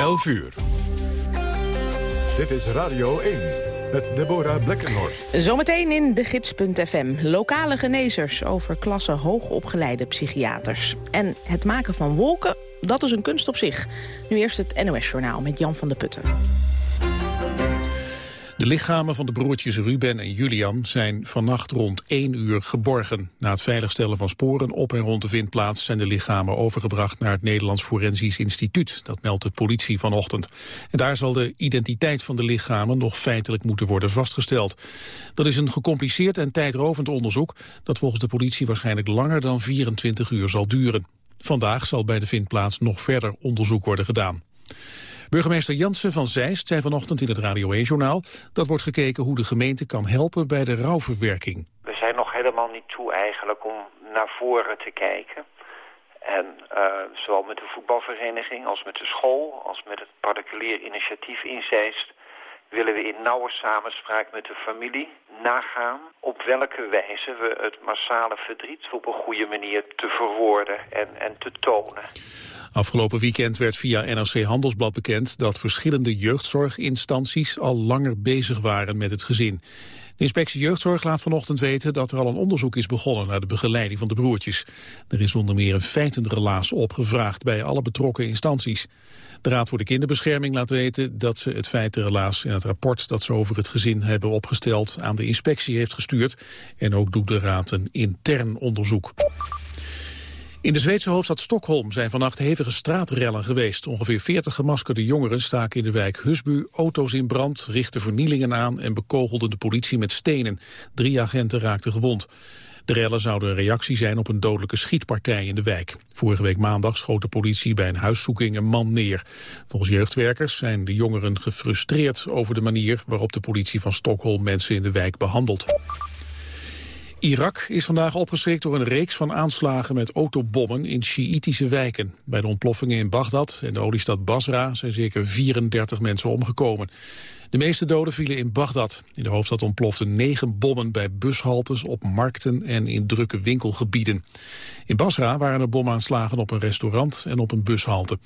11 uur. Dit is Radio 1 met Deborah Blekkenhorst. Zometeen in de gids.fm. Lokale genezers over klassen hoogopgeleide psychiaters. En het maken van wolken, dat is een kunst op zich. Nu eerst het NOS-journaal met Jan van der Putten. De lichamen van de broertjes Ruben en Julian zijn vannacht rond 1 uur geborgen. Na het veiligstellen van sporen op en rond de vindplaats zijn de lichamen overgebracht naar het Nederlands Forensisch Instituut. Dat meldt de politie vanochtend. En daar zal de identiteit van de lichamen nog feitelijk moeten worden vastgesteld. Dat is een gecompliceerd en tijdrovend onderzoek dat volgens de politie waarschijnlijk langer dan 24 uur zal duren. Vandaag zal bij de vindplaats nog verder onderzoek worden gedaan. Burgemeester Jansen van Zeist zei vanochtend in het Radio 1-journaal... dat wordt gekeken hoe de gemeente kan helpen bij de rouwverwerking. We zijn nog helemaal niet toe eigenlijk om naar voren te kijken. En uh, zowel met de voetbalvereniging als met de school... als met het particulier initiatief in Zeist... willen we in nauwe samenspraak met de familie nagaan... op welke wijze we het massale verdriet op een goede manier te verwoorden en, en te tonen. Afgelopen weekend werd via NRC Handelsblad bekend dat verschillende jeugdzorginstanties al langer bezig waren met het gezin. De inspectie jeugdzorg laat vanochtend weten dat er al een onderzoek is begonnen naar de begeleiding van de broertjes. Er is onder meer een feitenrelaas opgevraagd bij alle betrokken instanties. De Raad voor de Kinderbescherming laat weten dat ze het feitenrelaas in het rapport dat ze over het gezin hebben opgesteld aan de inspectie heeft gestuurd. En ook doet de Raad een intern onderzoek. In de Zweedse hoofdstad Stockholm zijn vannacht hevige straatrellen geweest. Ongeveer 40 gemaskerde jongeren staken in de wijk Husbu auto's in brand, richtten vernielingen aan en bekogelden de politie met stenen. Drie agenten raakten gewond. De rellen zouden een reactie zijn op een dodelijke schietpartij in de wijk. Vorige week maandag schoot de politie bij een huiszoeking een man neer. Volgens jeugdwerkers zijn de jongeren gefrustreerd over de manier waarop de politie van Stockholm mensen in de wijk behandelt. Irak is vandaag opgeschrikt door een reeks van aanslagen met autobommen in Sjiïtische wijken. Bij de ontploffingen in Bagdad en de oliestad Basra zijn zeker 34 mensen omgekomen. De meeste doden vielen in Bagdad. In de hoofdstad ontploften negen bommen bij bushaltes, op markten en in drukke winkelgebieden. In Basra waren er bomaanslagen op een restaurant en op een bushalte.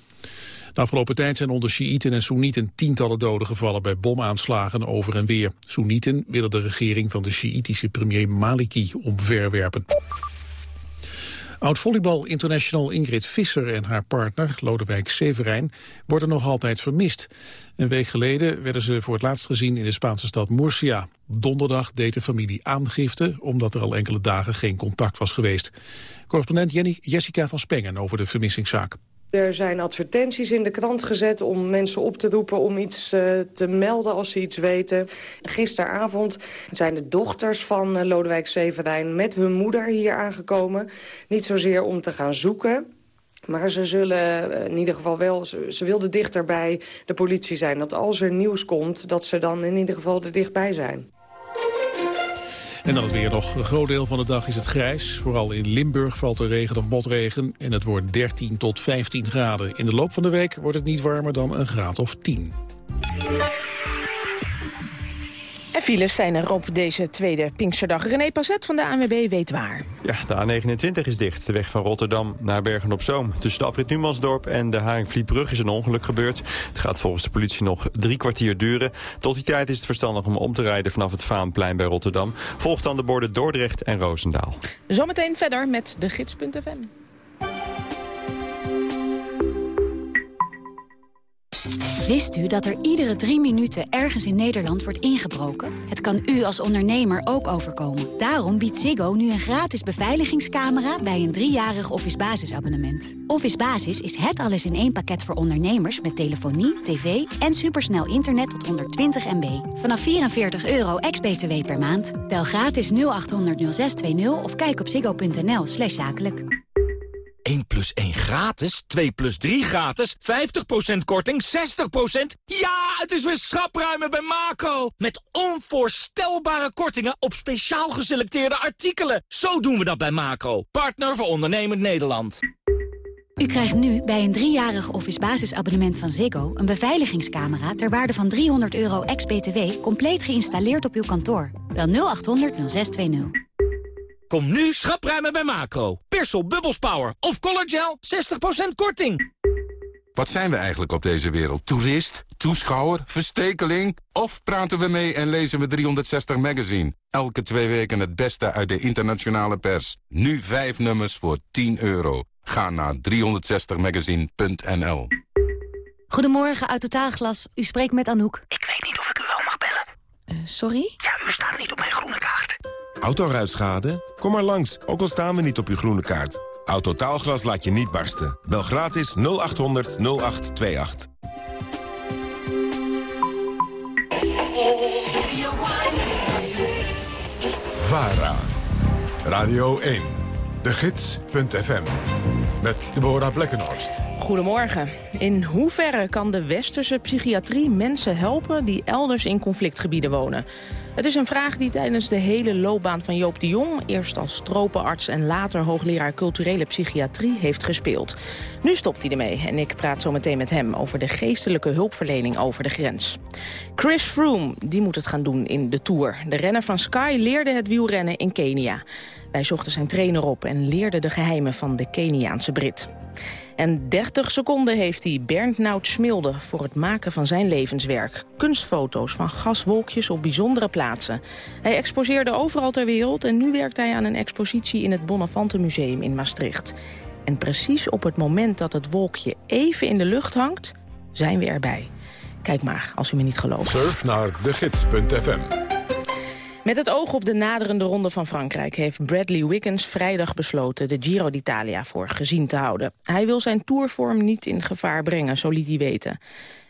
De afgelopen tijd zijn onder Sjiïten en Soenieten tientallen doden gevallen bij bomaanslagen over en weer. Soenieten willen de regering van de Sjiïtische premier Maliki omverwerpen. Oud-volleybal international Ingrid Visser en haar partner Lodewijk Severijn worden nog altijd vermist. Een week geleden werden ze voor het laatst gezien in de Spaanse stad Murcia. Donderdag deed de familie aangifte omdat er al enkele dagen geen contact was geweest. Correspondent Jessica van Spengen over de vermissingszaak. Er zijn advertenties in de krant gezet om mensen op te roepen om iets uh, te melden als ze iets weten. Gisteravond zijn de dochters van uh, Lodewijk Severijn met hun moeder hier aangekomen. Niet zozeer om te gaan zoeken, maar ze zullen uh, in ieder geval wel, ze, ze wilden dichter bij de politie zijn. Dat als er nieuws komt, dat ze dan in ieder geval er dichtbij zijn. En dan het weer nog. Een groot deel van de dag is het grijs. Vooral in Limburg valt er regen of motregen. En het wordt 13 tot 15 graden. In de loop van de week wordt het niet warmer dan een graad of 10. En files zijn er op deze tweede Pinksterdag. René Pazet van de ANWB weet waar. Ja, de A29 is dicht. De weg van Rotterdam naar Bergen-op-Zoom. Tussen de afrit Numansdorp en de Haringvlietbrug is een ongeluk gebeurd. Het gaat volgens de politie nog drie kwartier duren. Tot die tijd is het verstandig om om te rijden vanaf het Vaanplein bij Rotterdam. Volgt dan de borden Dordrecht en Roosendaal. Zometeen verder met de gids.fm. Wist u dat er iedere drie minuten ergens in Nederland wordt ingebroken? Het kan u als ondernemer ook overkomen. Daarom biedt Ziggo nu een gratis beveiligingscamera bij een driejarig Office Basisabonnement. Office Basis is het alles in één pakket voor ondernemers met telefonie, tv en supersnel internet tot 120 MB. Vanaf 44 euro ex-BTW per maand. Bel gratis 0800 0620 of kijk op ziggo.nl zakelijk. 1 plus 1 gratis, 2 plus 3 gratis, 50% korting, 60%. Ja, het is weer schapruimen bij Macro. Met onvoorstelbare kortingen op speciaal geselecteerde artikelen. Zo doen we dat bij Macro, partner voor ondernemend Nederland. U krijgt nu bij een driejarig office basisabonnement van Ziggo... een beveiligingscamera ter waarde van 300 euro ex-BTW... compleet geïnstalleerd op uw kantoor. Bel 0800 0620. Kom nu schapruimen bij Macro. Persol Bubbles Power of Color Gel 60% korting. Wat zijn we eigenlijk op deze wereld? Toerist? Toeschouwer? Verstekeling? Of praten we mee en lezen we 360 Magazine? Elke twee weken het beste uit de internationale pers. Nu vijf nummers voor 10 euro. Ga naar 360magazine.nl Goedemorgen, uit Totaalglas. U spreekt met Anouk. Ik weet niet of ik u wel mag bellen. Uh, sorry? Ja, u staat niet op mijn groene kaart. Autoruitschade? Kom maar langs, ook al staan we niet op uw groene kaart. Autotaalglas laat je niet barsten. Bel gratis 0800 0828. VARA. Radio 1. De Gids.fm. Met Deborah Blekkenhorst. Goedemorgen. In hoeverre kan de westerse psychiatrie mensen helpen die elders in conflictgebieden wonen? Het is een vraag die tijdens de hele loopbaan van Joop de Jong... eerst als tropenarts en later hoogleraar culturele psychiatrie heeft gespeeld. Nu stopt hij ermee en ik praat zo meteen met hem... over de geestelijke hulpverlening over de grens. Chris Froome die moet het gaan doen in de Tour. De renner van Sky leerde het wielrennen in Kenia. Wij zochten zijn trainer op en leerden de geheimen van de Keniaanse Brit. En 30 seconden heeft hij Bernd Nout Smilde voor het maken van zijn levenswerk. Kunstfoto's van gaswolkjes op bijzondere plaatsen. Hij exposeerde overal ter wereld en nu werkt hij aan een expositie in het Bonnafante Museum in Maastricht. En precies op het moment dat het wolkje even in de lucht hangt, zijn we erbij. Kijk maar, als u me niet gelooft. Surf naar degids.fm. Met het oog op de naderende ronde van Frankrijk... heeft Bradley Wiggins vrijdag besloten de Giro d'Italia voor gezien te houden. Hij wil zijn tourvorm niet in gevaar brengen, zo liet hij weten.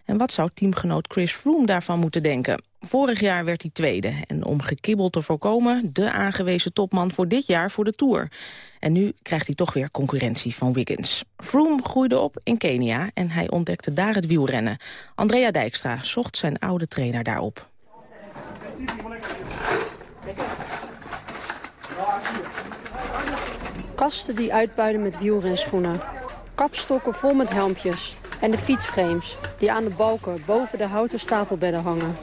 En wat zou teamgenoot Chris Froome daarvan moeten denken? Vorig jaar werd hij tweede en om gekibbel te voorkomen... de aangewezen topman voor dit jaar voor de Tour. En nu krijgt hij toch weer concurrentie van Wiggins. Froome groeide op in Kenia en hij ontdekte daar het wielrennen. Andrea Dijkstra zocht zijn oude trainer daarop. Kasten die uitbuiden met wielrenschoenen. Kapstokken vol met helmpjes. En de fietsframes die aan de balken boven de houten stapelbedden hangen.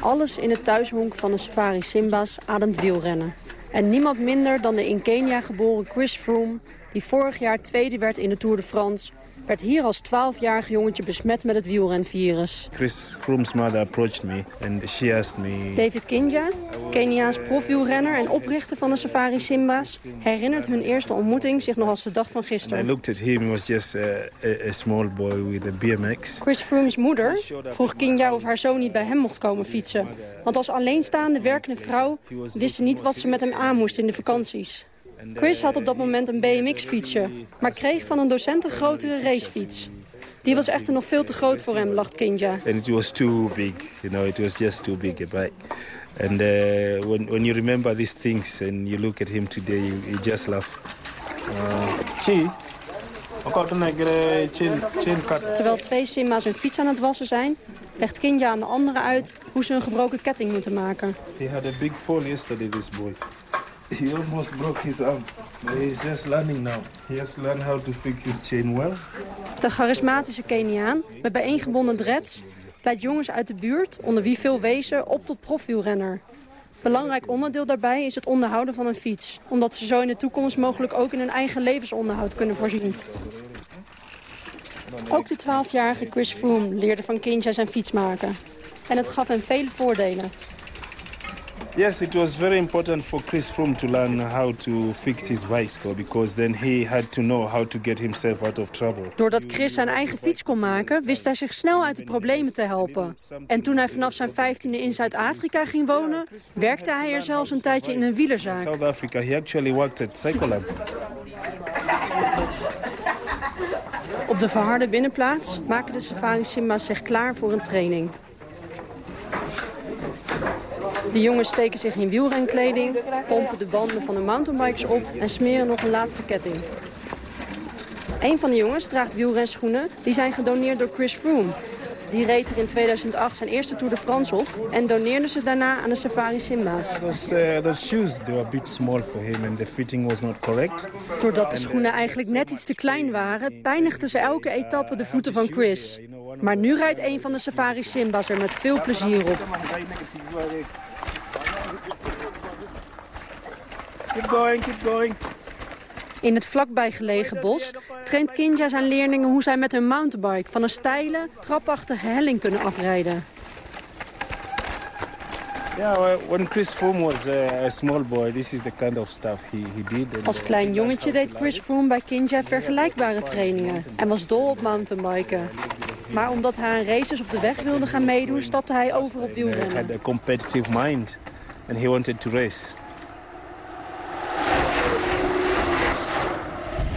Alles in het thuishonk van de Safari Simba's ademt wielrennen. En niemand minder dan de in Kenia geboren Chris Froome... die vorig jaar tweede werd in de Tour de France werd hier als 12-jarig jongetje besmet met het wielrenvirus. Chris Froome's mother approached me and she asked me... David Kinja, Keniaans profwielrenner en oprichter van de Safari Simba's... herinnert hun eerste ontmoeting zich nog als de dag van gisteren. I looked at him, he was just a, a, small boy with a BMX. Chris Froome's moeder vroeg Kinja of haar zoon niet bij hem mocht komen fietsen. Want als alleenstaande werkende vrouw wist ze niet wat ze met hem aan moest in de vakanties. Chris had op dat moment een BMX-fietsje, maar kreeg van een docent een grotere racefiets. Die was echter nog veel te groot voor hem, lacht Kinja. And it was too big, you know, it was just too big a bike. And uh, when, when you remember these things and you look at him today, you, you just laugh. Uh, Terwijl twee Simba's hun fiets aan het wassen zijn, legt Kinja aan de andere uit hoe ze een gebroken ketting moeten maken. He had a big fall yesterday, this boy. He almost broke his arm, but he's just learning now. He has learned how to fix his chain well. De charismatische Keniaan, met bijeengebonden dreads, leidt jongens uit de buurt, onder wie veel wezen, op tot profielrenner. Belangrijk onderdeel daarbij is het onderhouden van een fiets. Omdat ze zo in de toekomst mogelijk ook in hun eigen levensonderhoud kunnen voorzien. Ook de 12-jarige Chris Froome leerde van Kinja zijn fiets maken. En het gaf hem vele voordelen. Yes, it was very important for Chris Froome to learn how to fix his bicycle because then he had to know how to get himself out of trouble. Doordat Chris zijn eigen fiets kon maken, wist hij zich snel uit de problemen te helpen. En toen hij vanaf zijn 15e in Zuid-Afrika ging wonen, werkte hij er zelfs een tijdje in een wielerzaak. In South Africa, he actually worked at Cyclelab. Op de verharde binnenplaats maken de Safari Simba's zich klaar voor een training. De jongens steken zich in wielrenkleding, pompen de banden van de mountainbikes op en smeren nog een laatste ketting. Een van de jongens draagt wielrenschoenen. Die zijn gedoneerd door Chris Froome. Die reed er in 2008 zijn eerste Tour de France op en doneerde ze daarna aan de Safari Simba's. Those, uh, those shoes they were a bit small for him and the fitting was not correct. Doordat de schoenen eigenlijk net iets te klein waren, pijnigden ze elke etappe de voeten van Chris. Maar nu rijdt een van de Safari Simba's er met veel plezier op. Keep going, keep going. In het vlakbij gelegen bos traint Kinja zijn leerlingen hoe zij met hun mountainbike van een steile, trapachtige helling kunnen afrijden. Yeah, when Chris Froome was a small boy, this is the kind of stuff he, he did. Als klein jongetje deed Chris Froome bij Kinja vergelijkbare trainingen en was dol op mountainbiken. Maar omdat hij aan races op de weg wilde gaan meedoen, stapte hij over op He wielrennen. had a competitive mind and he wanted to race.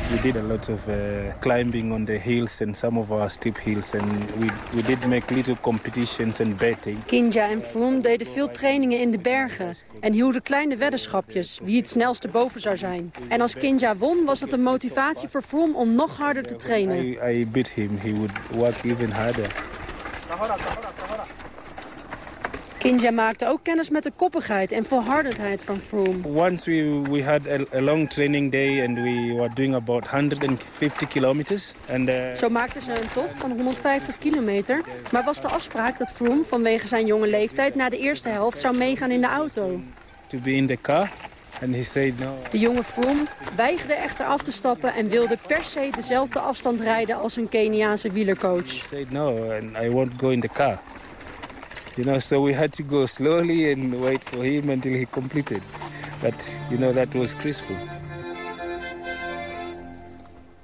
We did a lot of uh, climbing on the hills and some of our steep hills and we, we did make little competitions and betting. Kinja en Froome deden veel trainingen in de bergen en hielden kleine weddenschapjes wie het snelste boven zou zijn. En als Kinja won was dat een motivatie voor Froome om nog harder te trainen. I, I beat him, he would work even harder. Kinja maakte ook kennis met de koppigheid en volhardendheid van Froome. Once we, we had a, a long training day and we were doing about 150 kilometers. And, uh, Zo maakten ze een tocht van 150 kilometer, maar was de afspraak dat Froome vanwege zijn jonge leeftijd na de eerste helft zou meegaan in de auto. to be in the car. And he said no. De jonge Froome weigerde echter af te stappen en wilde per se dezelfde afstand rijden als een Keniaanse wielercoach. He said no and I won't go in the car. You know, so we had to go slowly and wait for him until he completed. But, you know, that was Chris Froome.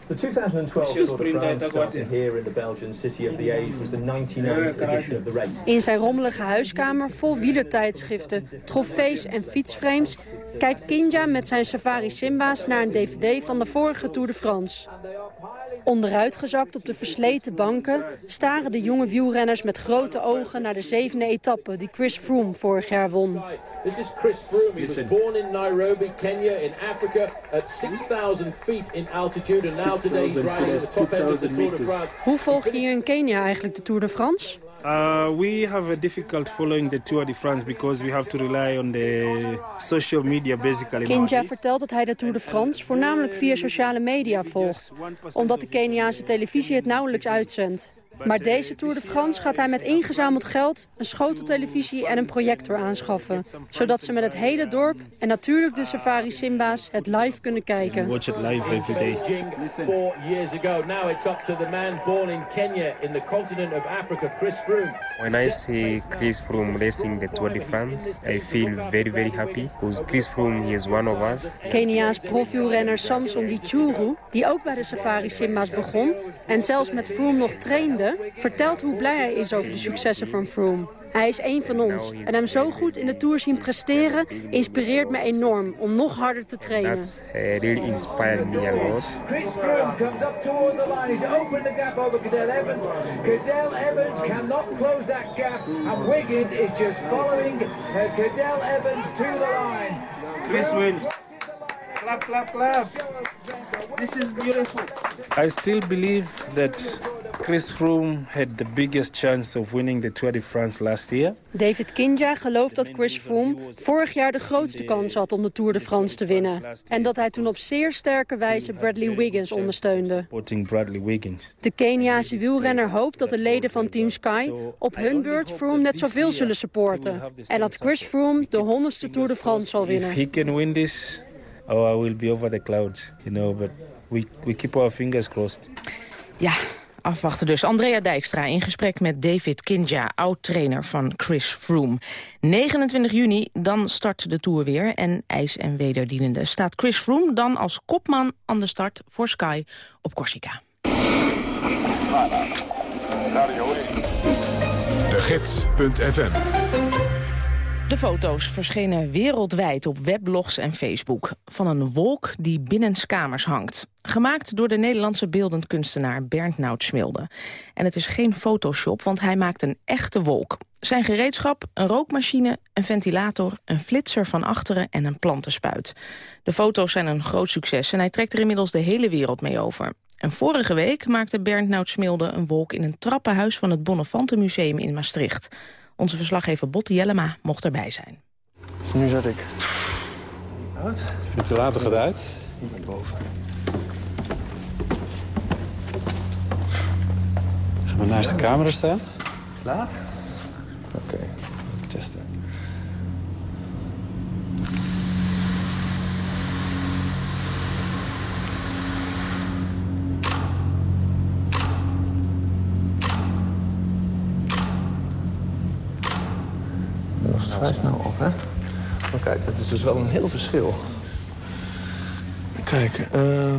The 2012 Tour de France started here in the Belgian city of Liège was the 99th edition of the race. In zijn rommelige huiskamer vol wielertijdschriften, trofees en fietsframes... kijkt Kinja met zijn Safari Simba's naar een dvd van de vorige Tour de France. Onderuitgezakt op de versleten banken staren de jonge wielrenners met grote ogen naar de zevende etappe die Chris Froome vorig jaar won. This is Chris Froome. He was born in Nairobi, Kenya, in Africa, at 6,000 feet in altitude. And now today he's riding at the top end of the Tour de France. Hoe volg je hier in Kenia eigenlijk de Tour de France? Uh, we have a difficult following the Tour de France because we have to rely on the social media basically. Kinja vertelt dat hij de Tour de France voornamelijk via sociale media volgt, omdat de Keniaanse televisie het nauwelijks uitzendt. Maar deze Tour de France gaat hij met ingezameld geld een schoteltelevisie en een projector aanschaffen. Zodat ze met het hele dorp en natuurlijk de Safari Simba's het live kunnen kijken. Watch it live every day. Four years ago. Now it's up to the man born in Kenya, in the continent of Africa, Chris Froome. When I see Chris Froome racing the Tour de France, I feel very, very happy because Chris Froome he is one of us. Keniaans profielrenner Samson Gichuru, die ook bij de Safari Simba's begon en zelfs met Froome nog trainde, vertelt hoe blij hij is over de successen van Froome. Hij is één van ons en hem zo goed in de Tour zien presteren inspireert me enorm om nog harder te trainen. That uh, really inspired me a lot. Chris Froome comes up toward the line. He's opened the gap over Cadell Evans. Cadell Evans cannot close that gap. And Wiggins is just following uh, Cadell Evans to the line. Chris wins. Clap, clap, clap. This is beautiful. I still believe that Chris Froome had the biggest chance of winning the Tour de France last year. David Kinja gelooft dat Chris Froome vorig jaar de grootste kans had om de Tour de France te winnen. En dat hij toen op zeer sterke wijze Bradley Wiggins ondersteunde. De Keniaanse wielrenner hoopt dat de leden van Team Sky op hun beurt Froome net zoveel zullen supporten. En dat Chris Froome de 100ste Tour de France zal If winnen. he can win this, oh, I will be over the clouds, you know. But we, we keep our fingers crossed. Ja, afwachten dus. Andrea Dijkstra in gesprek met David Kinja, oud-trainer van Chris Froome. 29 juni, dan start de Tour weer. En ijs en wederdienende staat Chris Froome dan als kopman aan de start voor Sky op Corsica. De Gids.fm De foto's verschenen wereldwijd op weblogs en Facebook... van een wolk die binnenskamers hangt. Gemaakt door de Nederlandse beeldend kunstenaar Bernd Noutsmilde. En het is geen Photoshop, want hij maakt een echte wolk. Zijn gereedschap, een rookmachine, een ventilator... een flitser van achteren en een plantenspuit. De foto's zijn een groot succes en hij trekt er inmiddels de hele wereld mee over. En vorige week maakte Bernd Noutsmilde een wolk... in een trappenhuis van het Bonnefante Museum in Maastricht... Onze verslaggever Botte Jellema mocht erbij zijn. Dus nu zet ik... Uit. De ventilator gaat uit. Hier naar boven. Gaan we naast de camera staan. Klaar? Oké, testen. Vrij snel op, hè? Maar kijk, dat is dus wel een heel verschil. Kijk, uh,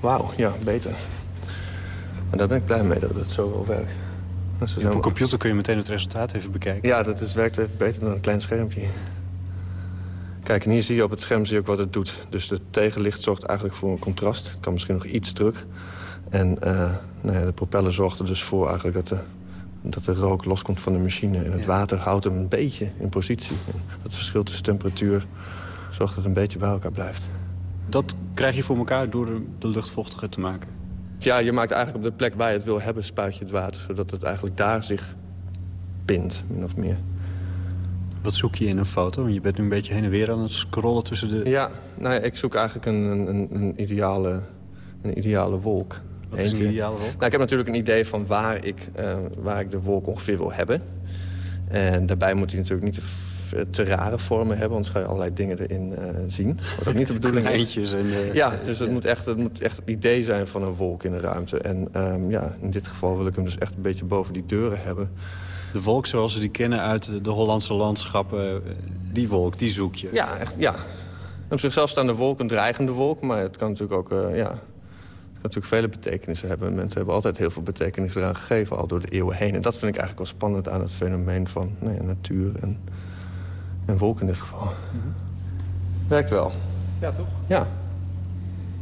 wauw, ja, beter. En daar ben ik blij mee dat het zo wel werkt. Dus op een computer kun je meteen het resultaat even bekijken. Ja, dat is, werkt even beter dan een klein schermpje. Kijk, en hier zie je op het scherm zie je ook wat het doet. Dus het tegenlicht zorgt eigenlijk voor een contrast. Het kan misschien nog iets terug. En uh, nou ja, de propeller zorgt er dus voor eigenlijk dat de, dat de rook loskomt van de machine. En het water houdt hem een beetje in positie. En het verschil tussen temperatuur zorgt dat het een beetje bij elkaar blijft. Dat krijg je voor elkaar door de lucht vochtiger te maken? Ja, je maakt eigenlijk op de plek waar je het wil hebben, spuit je het water. Zodat het eigenlijk daar zich bindt, min of meer. Wat zoek je in een foto? Je bent nu een beetje heen en weer aan het scrollen tussen de... Ja, nou ja, ik zoek eigenlijk een, een, een, ideale, een ideale wolk. Wat is een ideale wolk? Nou, ik heb natuurlijk een idee van waar ik, uh, waar ik de wolk ongeveer wil hebben. En daarbij moet hij natuurlijk niet te, te rare vormen hebben... anders ga je allerlei dingen erin uh, zien. Wat ook niet de bedoeling is. En, uh, ja, dus het, moet echt, het moet echt het idee zijn van een wolk in de ruimte. En um, ja, in dit geval wil ik hem dus echt een beetje boven die deuren hebben de wolk zoals we die kennen uit de Hollandse landschappen. Die wolk, die zoek je. Ja, echt, ja. Op zichzelf staan de wolk een dreigende wolk. Maar het kan natuurlijk ook uh, ja, natuurlijk vele betekenissen hebben. Mensen hebben altijd heel veel betekenis eraan gegeven, al door de eeuwen heen. En dat vind ik eigenlijk wel spannend aan het fenomeen van nee, natuur en, en wolk in dit geval. Mm -hmm. Werkt wel. Ja, toch? Ja.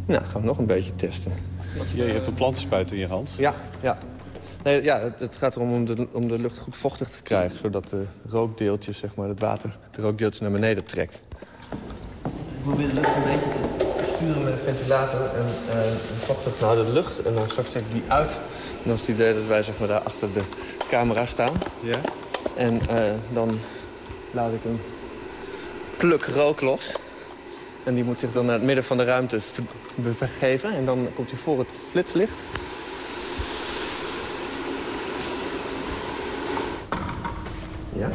Nou, gaan we nog een beetje testen. Je hebt een plantenspuit in je hand. Ja, ja. Nee, ja, het, het, gaat erom om de, om de lucht goed vochtig te krijgen... zodat de rookdeeltjes, zeg maar, het water, de rookdeeltjes naar beneden trekt. Ik probeer de lucht een beetje te sturen met een ventilator en uh, vochtig naar de lucht. En dan straks ik die uit. En dan is het idee dat wij zeg maar, daar achter de camera staan. Ja. En uh, dan laat ik een pluk rook los. En die moet zich dan naar het midden van de ruimte begeven. En dan komt hij voor het flitslicht. Ja?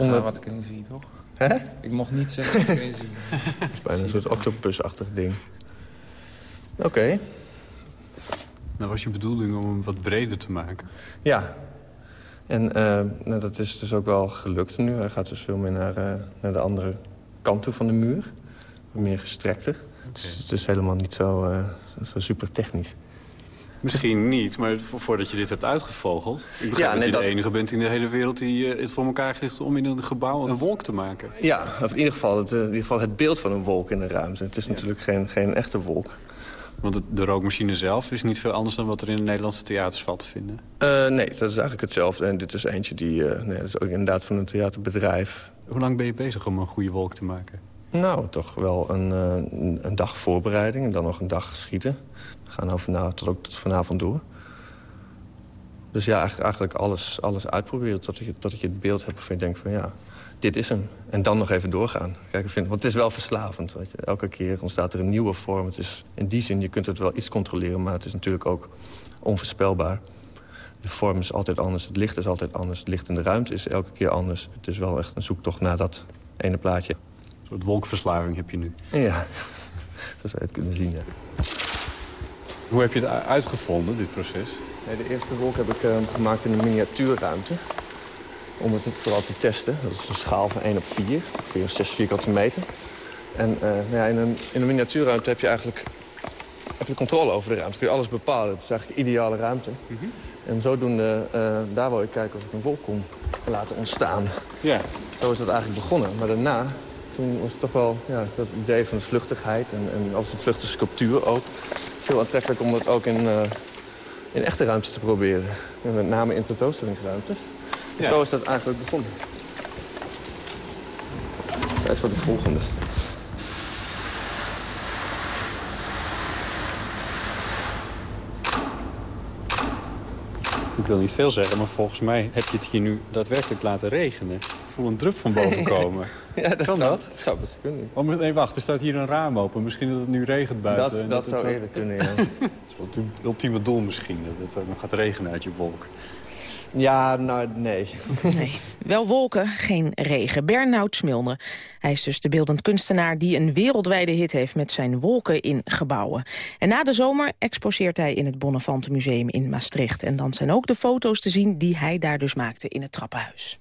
Onder wat ik erin zie, toch? Hè? Ik mocht niet zeggen wat ik erin zie. Het is bijna een soort octopusachtig ding. Oké. Okay. Nou was je bedoeling om hem wat breder te maken? Ja, en uh, nou, dat is dus ook wel gelukt nu. Hij gaat dus veel meer naar, uh, naar de andere kant toe van de muur. Meer gestrekter. Okay. Dus het is helemaal niet zo, uh, zo super technisch. Misschien niet, maar voordat je dit hebt uitgevogeld... ik begrijp ja, nee, dat je dat... de enige bent in de hele wereld die het voor elkaar heeft... om in een gebouw een wolk te maken. Ja, of in ieder geval het, in ieder geval het beeld van een wolk in de ruimte. Het is ja. natuurlijk geen, geen echte wolk. Want de rookmachine zelf is niet veel anders dan wat er in de Nederlandse theaters valt te vinden? Uh, nee, dat is eigenlijk hetzelfde. En dit is eentje die, uh, nee, dat is ook inderdaad van een theaterbedrijf. Hoe lang ben je bezig om een goede wolk te maken? Nou, toch wel een, een dag voorbereiding en dan nog een dag schieten. We gaan over na, tot ook tot vanavond door. Dus ja, eigenlijk, eigenlijk alles, alles uitproberen tot je, tot je het beeld hebt waarvan je denkt van ja, dit is hem. En dan nog even doorgaan. Kijk, ik vind, want het is wel verslavend. Weet je. Elke keer ontstaat er een nieuwe vorm. Het is, in die zin, je kunt het wel iets controleren... maar het is natuurlijk ook onvoorspelbaar. De vorm is altijd anders, het licht is altijd anders. Het licht in de ruimte is elke keer anders. Het is wel echt een zoektocht naar dat ene plaatje. Een soort wolkverslaving heb je nu. Ja, zo zou je het kunnen zien, ja. Hoe heb je het uitgevonden, dit proces? Nee, de eerste wolk heb ik uh, gemaakt in een miniatuurruimte om het vooral te testen. Dat is een schaal van 1 op 4, ongeveer 6 vierkante meter. En uh, nou ja, in, een, in een miniatuurruimte heb je eigenlijk heb je controle over de ruimte. Kun je alles bepalen. Het is eigenlijk ideale ruimte. Mm -hmm. En zodoende, uh, daar wil ik kijken of ik een wolk kon laten ontstaan. Ja. Zo is dat eigenlijk begonnen. Maar daarna, toen was het toch wel ja, dat idee van de vluchtigheid... en, en als een vluchtige sculptuur ook. Veel aantrekkelijk om dat ook in, uh, in echte ruimtes te proberen. En met name in tentoonstellingsruimtes. Ja. Zo is dat eigenlijk begonnen. Tijd voor de volgende. Ik wil niet veel zeggen, maar volgens mij heb je het hier nu daadwerkelijk laten regenen. Ik voel een drup van boven komen. ja, dat kan zou, dat? Dat zou best kunnen. Oh, nee, wacht, er staat hier een raam open. Misschien dat het nu regent buiten. Dat, dat, dat zou eerder kunnen, ja. dat is wel het ultieme doel misschien, dat het nog gaat regenen uit je wolk. Ja, nou, nee. nee. Wel wolken, geen regen. Bernoud Smilne. Hij is dus de beeldend kunstenaar die een wereldwijde hit heeft... met zijn wolken in gebouwen. En na de zomer exposeert hij in het Bonnefante Museum in Maastricht. En dan zijn ook de foto's te zien die hij daar dus maakte in het trappenhuis.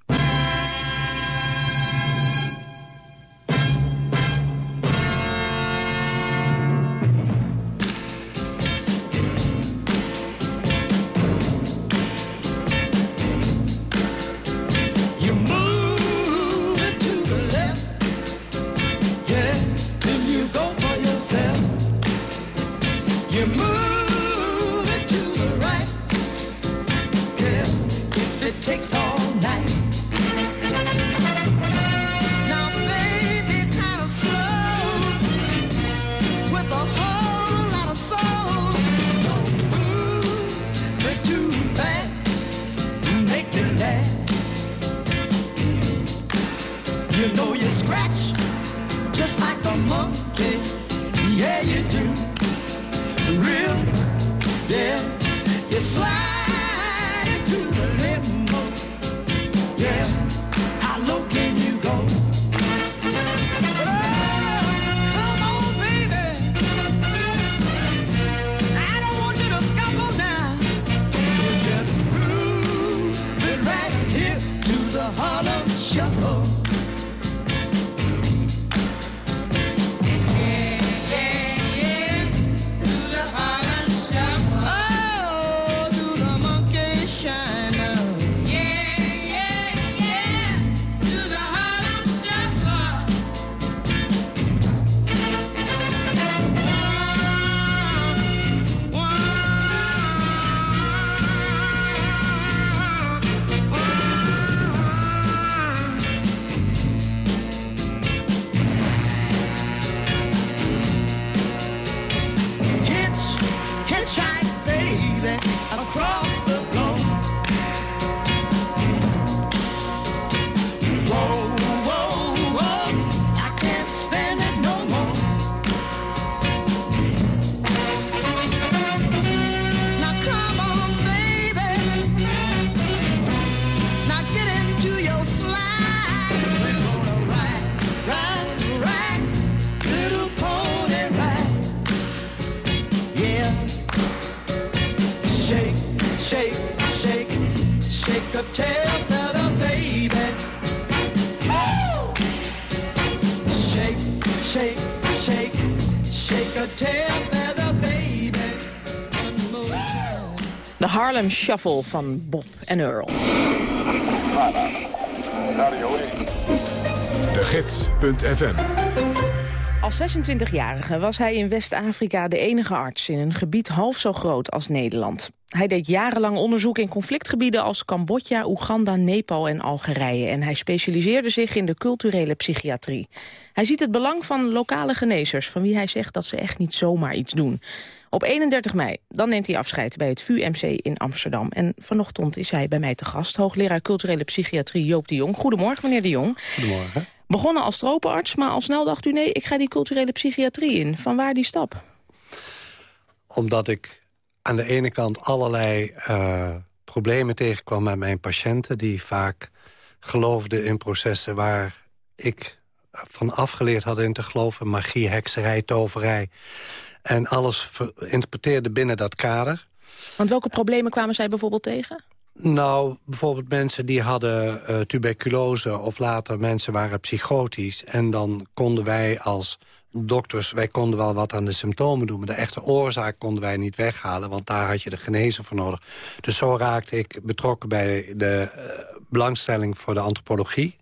Harlem Shuffle van Bob en Earl. De Gids.fm als 26-jarige was hij in West-Afrika de enige arts in een gebied half zo groot als Nederland. Hij deed jarenlang onderzoek in conflictgebieden als Cambodja, Oeganda, Nepal en Algerije. En hij specialiseerde zich in de culturele psychiatrie. Hij ziet het belang van lokale genezers, van wie hij zegt dat ze echt niet zomaar iets doen. Op 31 mei, dan neemt hij afscheid bij het VUMC in Amsterdam. En vanochtend is hij bij mij te gast, hoogleraar culturele psychiatrie Joop de Jong. Goedemorgen, meneer de Jong. Goedemorgen. Begonnen als tropenarts, maar al snel dacht u... nee, ik ga die culturele psychiatrie in. Van waar die stap? Omdat ik aan de ene kant allerlei uh, problemen tegenkwam met mijn patiënten... die vaak geloofden in processen waar ik van afgeleerd had in te geloven. Magie, hekserij, toverij. En alles interpreteerde binnen dat kader. Want welke problemen kwamen zij bijvoorbeeld tegen? Nou, bijvoorbeeld mensen die hadden uh, tuberculose... of later mensen waren psychotisch. En dan konden wij als dokters... wij konden wel wat aan de symptomen doen... maar de echte oorzaak konden wij niet weghalen... want daar had je de genezer voor nodig. Dus zo raakte ik betrokken bij de uh, belangstelling voor de antropologie.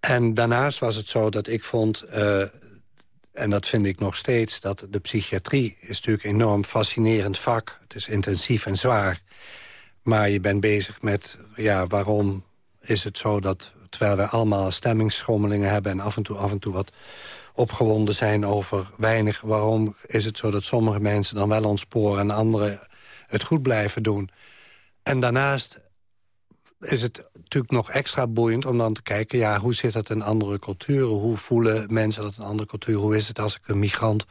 En daarnaast was het zo dat ik vond... Uh, en dat vind ik nog steeds, dat de psychiatrie is natuurlijk een enorm fascinerend vak. Het is intensief en zwaar. Maar je bent bezig met, ja, waarom is het zo dat... terwijl wij allemaal stemmingsschommelingen hebben... en af en toe, af en toe wat opgewonden zijn over weinig... waarom is het zo dat sommige mensen dan wel ontsporen... en anderen het goed blijven doen. En daarnaast is het natuurlijk nog extra boeiend om dan te kijken... ja, hoe zit dat in andere culturen? Hoe voelen mensen dat in andere culturen? Hoe is het als ik een migrant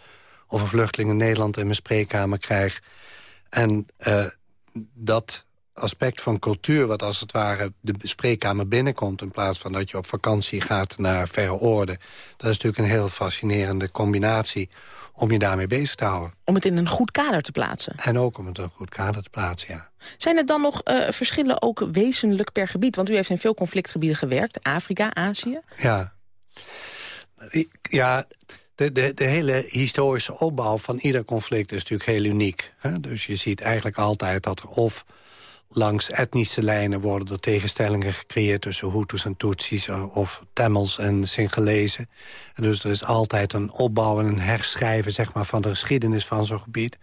of een vluchteling in Nederland... in mijn spreekkamer krijg? En uh, dat aspect van cultuur... wat als het ware de spreekkamer binnenkomt... in plaats van dat je op vakantie gaat naar verre oorden. Dat is natuurlijk een heel fascinerende combinatie om je daarmee bezig te houden. Om het in een goed kader te plaatsen. En ook om het in een goed kader te plaatsen, ja. Zijn er dan nog uh, verschillen ook wezenlijk per gebied? Want u heeft in veel conflictgebieden gewerkt. Afrika, Azië. Ja. Ja, de, de, de, hele historische opbouw van ieder conflict is natuurlijk heel uniek. Hè? Dus je ziet eigenlijk altijd dat er of langs etnische lijnen worden er tegenstellingen gecreëerd... tussen Hutus en Tutsis eh, of Tamils en Singalezen. Dus er is altijd een opbouw en een herschrijven zeg maar, van de geschiedenis van zo'n gebied.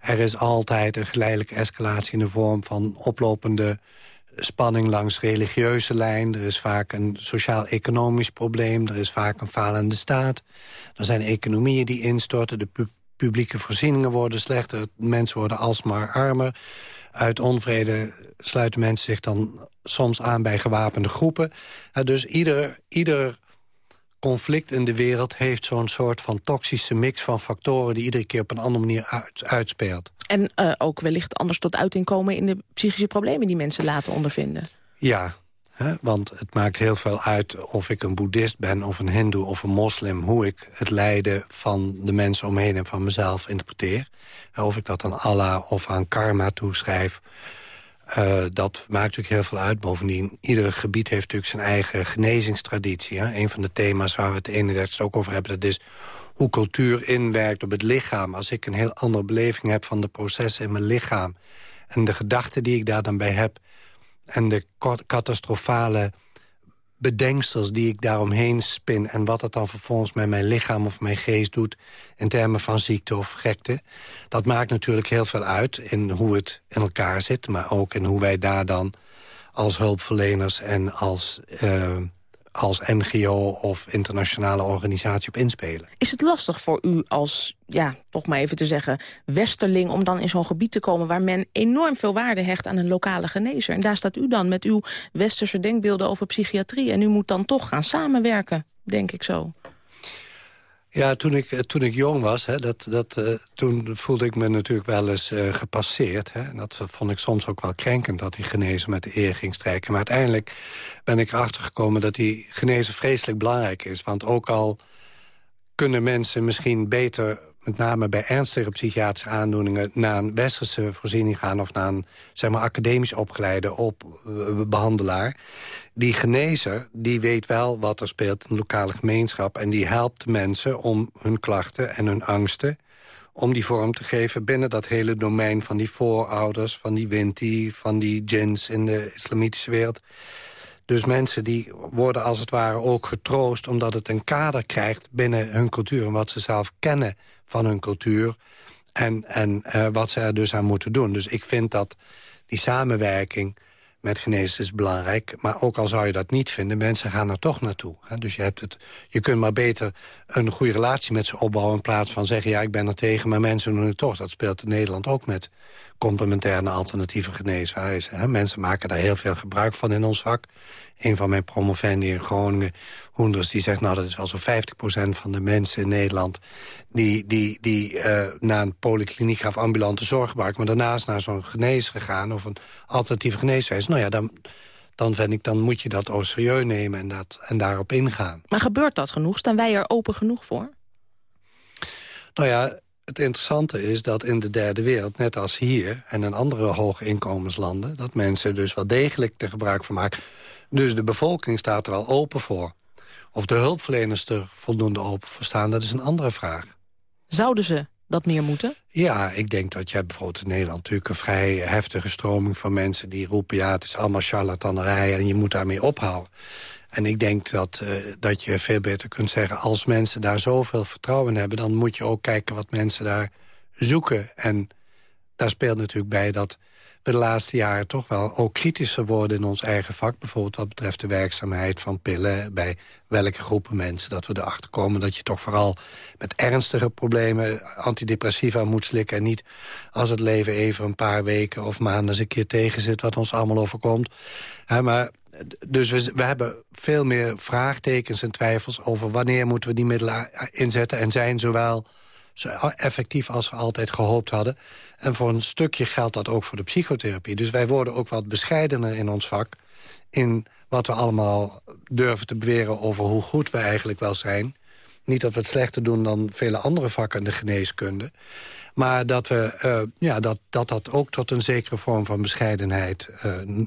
Er is altijd een geleidelijke escalatie in de vorm van oplopende spanning langs religieuze lijn. Er is vaak een sociaal-economisch probleem. Er is vaak een falende staat. Er zijn economieën die instorten. De publieke voorzieningen worden slechter. Mensen worden alsmaar armer. Uit onvrede sluiten mensen zich dan soms aan bij gewapende groepen. dus ieder, ieder conflict in de wereld heeft zo'n soort van toxische mix van factoren... die iedere keer op een andere manier uit, uitspeelt. En uh, ook wellicht anders tot uiting komen in de psychische problemen die mensen laten ondervinden. Ja, want het maakt heel veel uit of ik een boeddhist ben of een hindoe of een moslim... hoe ik het lijden van de mensen omheen en van mezelf interpreteer. Of ik dat aan Allah of aan karma toeschrijf... Uh, dat maakt natuurlijk heel veel uit. Bovendien, ieder gebied heeft natuurlijk zijn eigen genezingstraditie. Hè? Een van de thema's waar we het 31 ook over hebben... dat is hoe cultuur inwerkt op het lichaam. Als ik een heel andere beleving heb van de processen in mijn lichaam... en de gedachten die ik daar dan bij heb... en de catastrofale bedenksels die ik daaromheen spin... en wat het dan vervolgens met mijn lichaam of mijn geest doet... in termen van ziekte of gekte. Dat maakt natuurlijk heel veel uit in hoe het in elkaar zit... maar ook in hoe wij daar dan als hulpverleners en als... Uh, als NGO of internationale organisatie op inspelen. Is het lastig voor u als, ja, toch maar even te zeggen... westerling om dan in zo'n gebied te komen... waar men enorm veel waarde hecht aan een lokale genezer? En daar staat u dan met uw westerse denkbeelden over psychiatrie... en u moet dan toch gaan samenwerken, denk ik zo. Ja, toen ik, eh, toen ik jong was, hè, dat, dat, uh, toen voelde ik me natuurlijk wel eens uh, gepasseerd. Hè. En dat vond ik soms ook wel krenkend, dat die genezen met de eer ging strijken. Maar uiteindelijk ben ik erachter gekomen dat die genezen vreselijk belangrijk is. Want ook al kunnen mensen misschien beter met name bij ernstige psychiatrische aandoeningen... naar een westerse voorziening gaan... of naar een zeg maar, academisch opgeleide op, uh, behandelaar. Die genezer die weet wel wat er speelt in de lokale gemeenschap... en die helpt mensen om hun klachten en hun angsten om die vorm te geven binnen dat hele domein van die voorouders... van die winti, van die djinns in de islamitische wereld. Dus mensen die worden als het ware ook getroost... omdat het een kader krijgt binnen hun cultuur... en wat ze zelf kennen van hun cultuur... en, en uh, wat ze er dus aan moeten doen. Dus ik vind dat die samenwerking met genezers is belangrijk. Maar ook al zou je dat niet vinden, mensen gaan er toch naartoe. Dus je, hebt het, je kunt maar beter een goede relatie met ze opbouwen... in plaats van zeggen, ja, ik ben er tegen, maar mensen doen het toch. Dat speelt in Nederland ook met complementaire alternatieve geneeswijzen. Mensen maken daar heel veel gebruik van in ons vak een van mijn promovendi in Groningen, Hoenders, die zegt... nou, dat is wel zo'n 50% van de mensen in Nederland... die, die, die uh, naar een polykliniek of ambulante zorg gebruiken... maar daarnaast naar zo'n genezer gaan of een alternatieve geneeswijze. Nou ja, dan, dan, vind ik, dan moet je dat ook serieus nemen en, dat, en daarop ingaan. Maar gebeurt dat genoeg? Staan wij er open genoeg voor? Nou ja, het interessante is dat in de derde wereld, net als hier... en in andere hoge inkomenslanden... dat mensen dus wel degelijk er gebruik van maken. Dus de bevolking staat er al open voor. Of de hulpverleners er voldoende open voor staan, dat is een andere vraag. Zouden ze dat meer moeten? Ja, ik denk dat je bijvoorbeeld in Nederland natuurlijk een vrij heftige stroming van mensen die roepen... ja, het is allemaal charlatanerij en je moet daarmee ophouden. En ik denk dat, uh, dat je veel beter kunt zeggen... als mensen daar zoveel vertrouwen in hebben... dan moet je ook kijken wat mensen daar zoeken. En daar speelt natuurlijk bij dat we de laatste jaren toch wel ook kritischer worden in ons eigen vak. Bijvoorbeeld wat betreft de werkzaamheid van pillen bij welke groepen mensen. Dat we erachter komen dat je toch vooral met ernstige problemen antidepressiva moet slikken. En niet als het leven even een paar weken of maanden eens een keer tegen zit wat ons allemaal overkomt. maar dus we, we, hebben veel meer vraagtekens en twijfels over wanneer moeten we die middelen inzetten. En zijn zowel zo effectief als we altijd gehoopt hadden. En voor een stukje geldt dat ook voor de psychotherapie. Dus wij worden ook wat bescheidener in ons vak... in wat we allemaal durven te beweren over hoe goed we eigenlijk wel zijn. Niet dat we het slechter doen dan vele andere vakken in de geneeskunde. Maar dat, we, uh, ja, dat, dat dat ook tot een zekere vorm van bescheidenheid uh,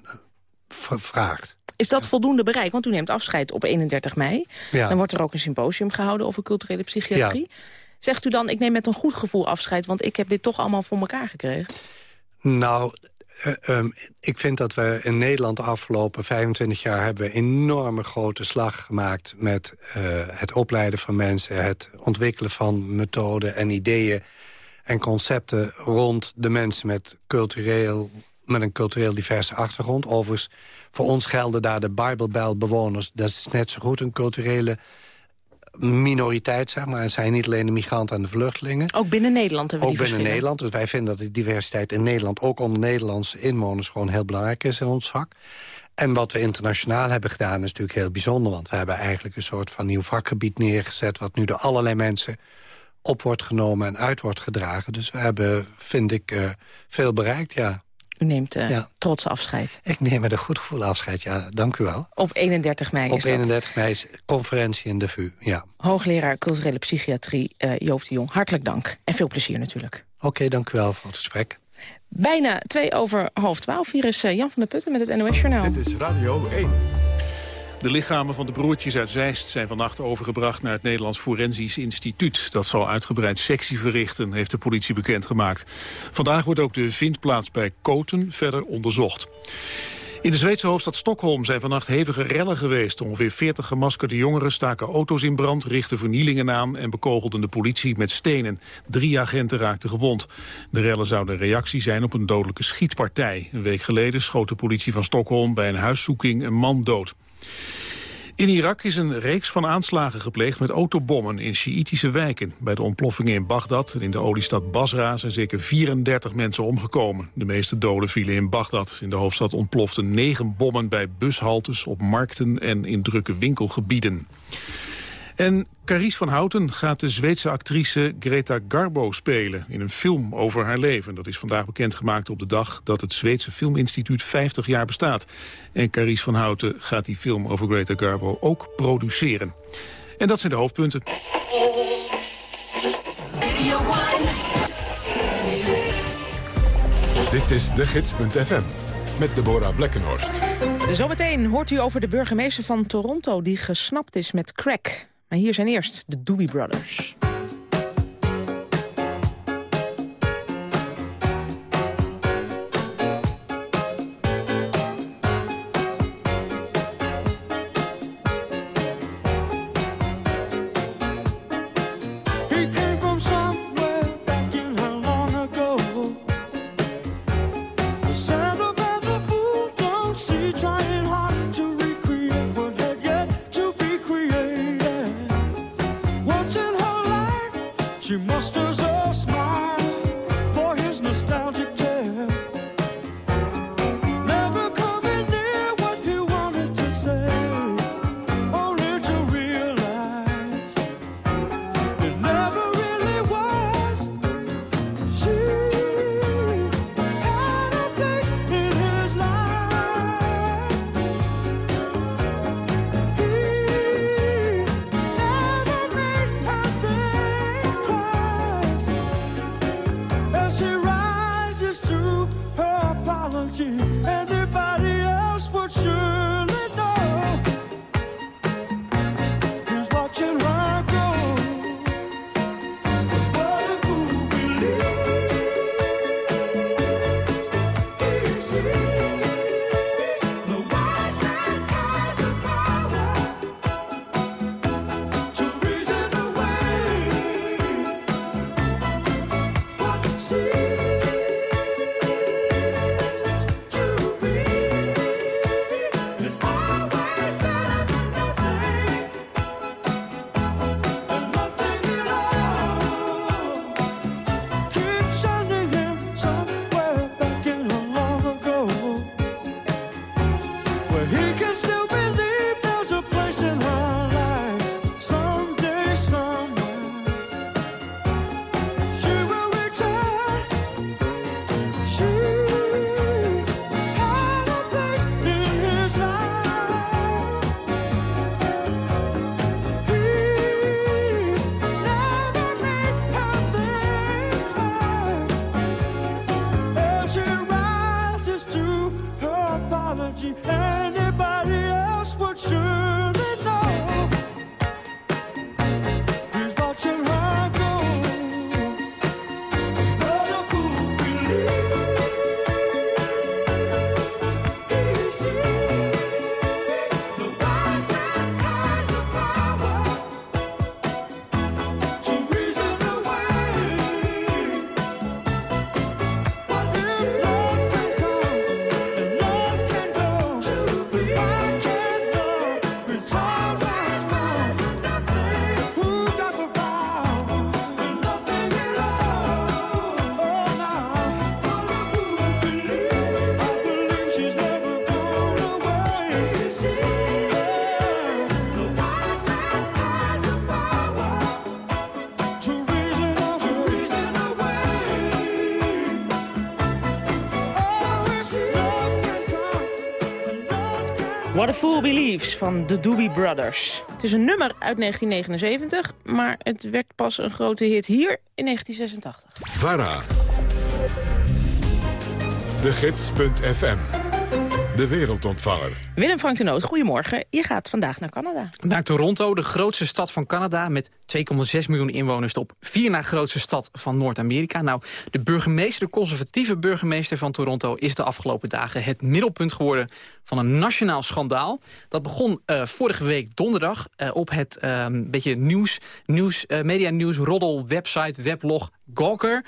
vraagt. Is dat voldoende bereik? Want u neemt afscheid op 31 mei. Ja. Dan wordt er ook een symposium gehouden over culturele psychiatrie. Ja. Zegt u dan, ik neem met een goed gevoel afscheid... want ik heb dit toch allemaal voor elkaar gekregen? Nou, uh, um, ik vind dat we in Nederland de afgelopen 25 jaar... hebben we enorme grote slag gemaakt met uh, het opleiden van mensen... het ontwikkelen van methoden en ideeën en concepten... rond de mensen met, cultureel, met een cultureel diverse achtergrond. Overigens, voor ons gelden daar de Bijbelbelbewoners. Dat is net zo goed een culturele minoriteit, zeg maar. Het zijn niet alleen de migranten en de vluchtelingen. Ook binnen Nederland hebben we Ook binnen Nederland. Dus wij vinden dat de diversiteit in Nederland... ook onder Nederlandse inwoners gewoon heel belangrijk is in ons vak. En wat we internationaal hebben gedaan is natuurlijk heel bijzonder. Want we hebben eigenlijk een soort van nieuw vakgebied neergezet... wat nu door allerlei mensen op wordt genomen en uit wordt gedragen. Dus we hebben, vind ik, uh, veel bereikt, ja. U neemt uh, ja. trots afscheid. Ik neem met een goed gevoel afscheid, ja. Dank u wel. Op 31 mei Op 31 mei is conferentie in de VU, ja. Hoogleraar culturele psychiatrie uh, Joop de Jong, hartelijk dank. En veel plezier natuurlijk. Oké, okay, dank u wel voor het gesprek. Bijna twee over half twaalf. Hier is Jan van der Putten met het NOS Journaal. Dit is Radio 1. De lichamen van de broertjes uit Zeist zijn vannacht overgebracht naar het Nederlands Forensisch Instituut. Dat zal uitgebreid sectie verrichten, heeft de politie bekendgemaakt. Vandaag wordt ook de vindplaats bij Koten verder onderzocht. In de Zweedse hoofdstad Stockholm zijn vannacht hevige rellen geweest. Ongeveer 40 gemaskerde jongeren staken auto's in brand, richtten vernielingen aan en bekogelden de politie met stenen. Drie agenten raakten gewond. De rellen zouden reactie zijn op een dodelijke schietpartij. Een week geleden schoot de politie van Stockholm bij een huiszoeking een man dood. In Irak is een reeks van aanslagen gepleegd met autobommen in Sjiitische wijken. Bij de ontploffingen in Bagdad en in de oliestad Basra zijn zeker 34 mensen omgekomen. De meeste doden vielen in Bagdad. In de hoofdstad ontploften negen bommen bij bushaltes, op markten en in drukke winkelgebieden. En Carice van Houten gaat de Zweedse actrice Greta Garbo spelen... in een film over haar leven. Dat is vandaag bekendgemaakt op de dag dat het Zweedse Filminstituut 50 jaar bestaat. En Carice van Houten gaat die film over Greta Garbo ook produceren. En dat zijn de hoofdpunten. Dit is de gids.fm met Deborah Blekkenhorst. Zometeen hoort u over de burgemeester van Toronto die gesnapt is met crack. Maar hier zijn eerst de Doobie Brothers. Van de Doobie Brothers. Het is een nummer uit 1979, maar het werd pas een grote hit hier in 1986. VARA. De Gids.fm. De wereldontvanger. Willem Frank de Noot, goedemorgen. Je gaat vandaag naar Canada. Naar Toronto, de grootste stad van Canada... met 2,6 miljoen inwoners, op vier na grootste stad van Noord-Amerika. Nou, de burgemeester, de conservatieve burgemeester van Toronto... is de afgelopen dagen het middelpunt geworden van een nationaal schandaal. Dat begon eh, vorige week donderdag eh, op het eh, beetje nieuws, nieuws media nieuws, roddel, website, weblog Gawker.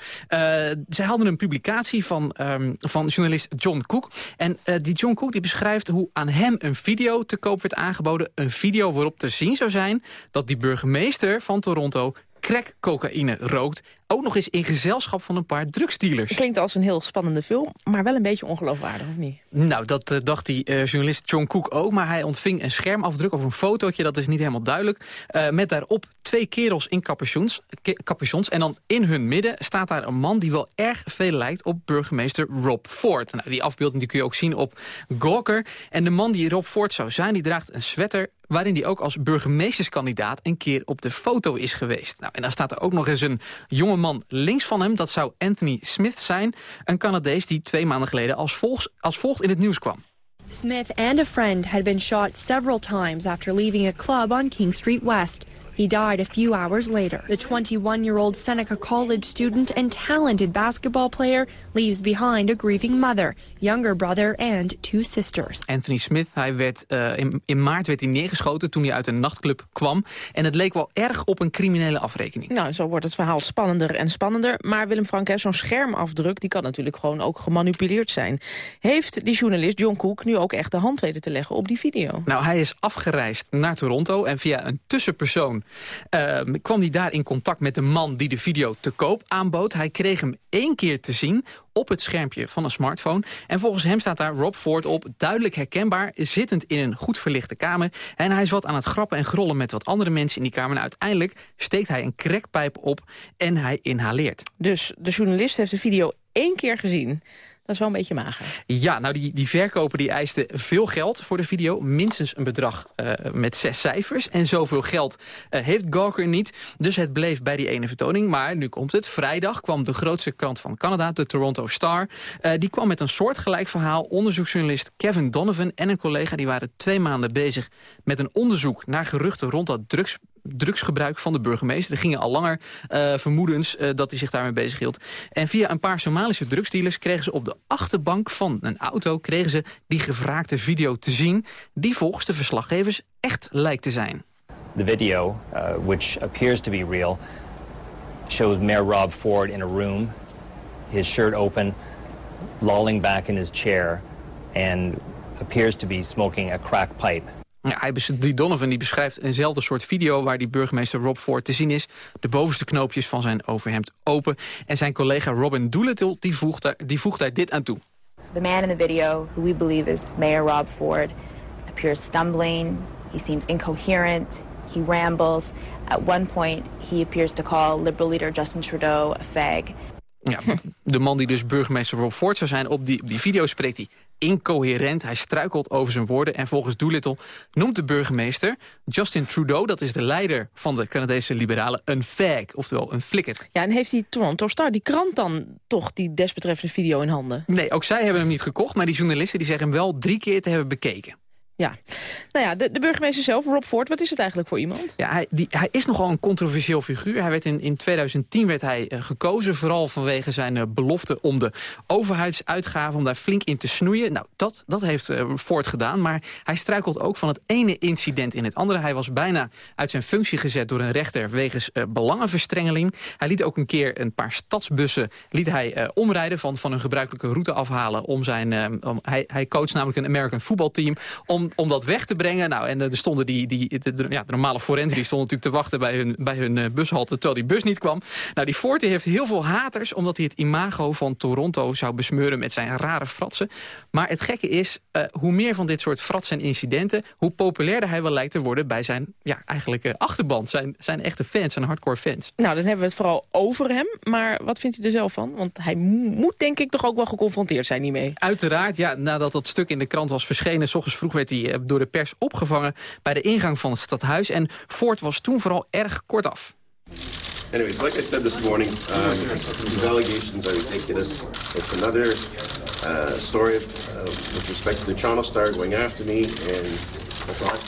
zij hadden een publicatie van, ehm, van journalist John Cook. En die John Cook die beschrijft hoe aan hem een video te koop werd aangeboden. Een video waarop te zien zou zijn dat die burgemeester van Toronto crack cocaïne rookt. Ook nog eens in gezelschap van een paar drugsdealers. Klinkt als een heel spannende film, maar wel een beetje ongeloofwaardig, of niet? Nou, dat uh, dacht die uh, journalist John Cook ook. Maar hij ontving een schermafdruk of een fotootje, dat is niet helemaal duidelijk. Uh, met daarop twee kerels in capuchons, capuchons. En dan in hun midden staat daar een man die wel erg veel lijkt op burgemeester Rob Ford. Nou, die afbeelding die kun je ook zien op Gawker. En de man die Rob Ford zou zijn, die draagt een sweater waarin hij ook als burgemeesterskandidaat een keer op de foto is geweest. Nou, en dan staat er ook nog eens een jonge man links van hem. Dat zou Anthony Smith zijn, een Canadees die twee maanden geleden als, volgt, als volgt in het nieuws kwam. Smith and a friend had been shot several times after leaving a club on King Street West. He died a few hours later. The 21-year-old Seneca College student and talented basketball player leaves behind a grieving mother, younger brother and two sisters. Anthony Smith, hij werd, uh, in, in maart werd hij neergeschoten toen hij uit een nachtclub kwam. En het leek wel erg op een criminele afrekening. Nou, zo wordt het verhaal spannender en spannender. Maar Willem Frank, zo'n schermafdruk, die kan natuurlijk gewoon ook gemanipuleerd zijn. Heeft die journalist John Cook nu ook echt de hand weten te leggen op die video? Nou, hij is afgereisd naar Toronto en via een tussenpersoon kwam hij daar in contact met de man die de video te koop aanbood. Hij kreeg hem één keer te zien op het schermpje van een smartphone. En volgens hem staat daar Rob Ford op, duidelijk herkenbaar... zittend in een goed verlichte kamer. En hij is wat aan het grappen en grollen met wat andere mensen in die kamer. En uiteindelijk steekt hij een crackpijp op en hij inhaleert. Dus de journalist heeft de video één keer gezien... Dat is een beetje mager. Ja, nou die, die verkoper die eiste veel geld voor de video. Minstens een bedrag uh, met zes cijfers. En zoveel geld uh, heeft Gawker niet. Dus het bleef bij die ene vertoning. Maar nu komt het. Vrijdag kwam de grootste krant van Canada, de Toronto Star. Uh, die kwam met een soortgelijk verhaal. Onderzoeksjournalist Kevin Donovan en een collega... die waren twee maanden bezig met een onderzoek naar geruchten rond dat drugs drugsgebruik van de burgemeester. Er gingen al langer uh, vermoedens uh, dat hij zich daarmee bezig hield. En via een paar Somalische drugsdealers kregen ze op de achterbank van een auto... kregen ze die gevraagde video te zien... die volgens de verslaggevers echt lijkt te zijn. The video, uh, which appears to be real, shows Mayor Rob Ford in a room, his shirt open, lolling back in his chair... and appears to be smoking a crack pipe. Ja, die Donovan die beschrijft eenzelfde soort video... waar die burgemeester Rob Ford te zien is. De bovenste knoopjes van zijn overhemd open. En zijn collega Robin Doolittle die voegt, daar, die voegt daar dit aan toe. The man in the video, who we believe is Mayor Rob Ford... appears stumbling, he seems incoherent, he rambles. At one point, he appears to call Liberal leader Justin Trudeau a fag. Ja, de man die dus burgemeester Rob Ford zou zijn, op die, op die video spreekt hij incoherent. Hij struikelt over zijn woorden. En volgens Doolittle noemt de burgemeester Justin Trudeau... dat is de leider van de Canadese liberalen, een fag. Oftewel een flikker. Ja, en heeft die Toronto Star, die krant dan toch die desbetreffende video in handen? Nee, ook zij hebben hem niet gekocht. Maar die journalisten die zeggen hem wel drie keer te hebben bekeken. Ja, nou ja, de, de, burgemeester zelf, Rob Ford, wat is het eigenlijk voor iemand? Ja, hij, die, hij is nogal een controversieel figuur. Hij werd in, in 2010 werd hij uh, gekozen, vooral vanwege zijn uh, belofte om de overheidsuitgaven, om daar flink in te snoeien. Nou, dat, dat heeft uh, Ford gedaan, maar hij struikelt ook van het ene incident in het andere. Hij was bijna uit zijn functie gezet door een rechter wegens belangenverstrengeling. Hij liet ook een keer een paar stadsbussen liet hij, omrijden, van, van hun gebruikelijke route afhalen. Om zijn, om, hij, hij coacht namelijk een American voetbalteam, om om dat weg te brengen. Nou, en er stonden die, die, de, de, ja, de normale forenten die stonden natuurlijk te wachten bij hun, bij hun bushalte, terwijl die bus niet kwam. Nou, die Ford heeft heel veel haters, omdat hij het imago van Toronto zou besmeuren met zijn rare fratsen. Maar het gekke is, uh, hoe meer van dit soort fratsen en incidenten, hoe populairder hij wel lijkt te worden bij zijn ja, eigenlijk uh, achterband, zijn, zijn echte fans, zijn hardcore fans. Nou, dan hebben we het vooral over hem, maar wat vindt u er zelf van? Want hij moet denk ik toch ook wel geconfronteerd zijn hiermee. Uiteraard, ja, nadat dat stuk in de krant was verschenen, s ochtends vroeg werd hij door de pers opgevangen bij de ingang van het stadhuis. En Ford was toen vooral erg kortaf. Anyways, like I said this morning, um, these allegations are ridiculous. It's another uh, story uh, with respect to the Toronto Star going after me, and that's all.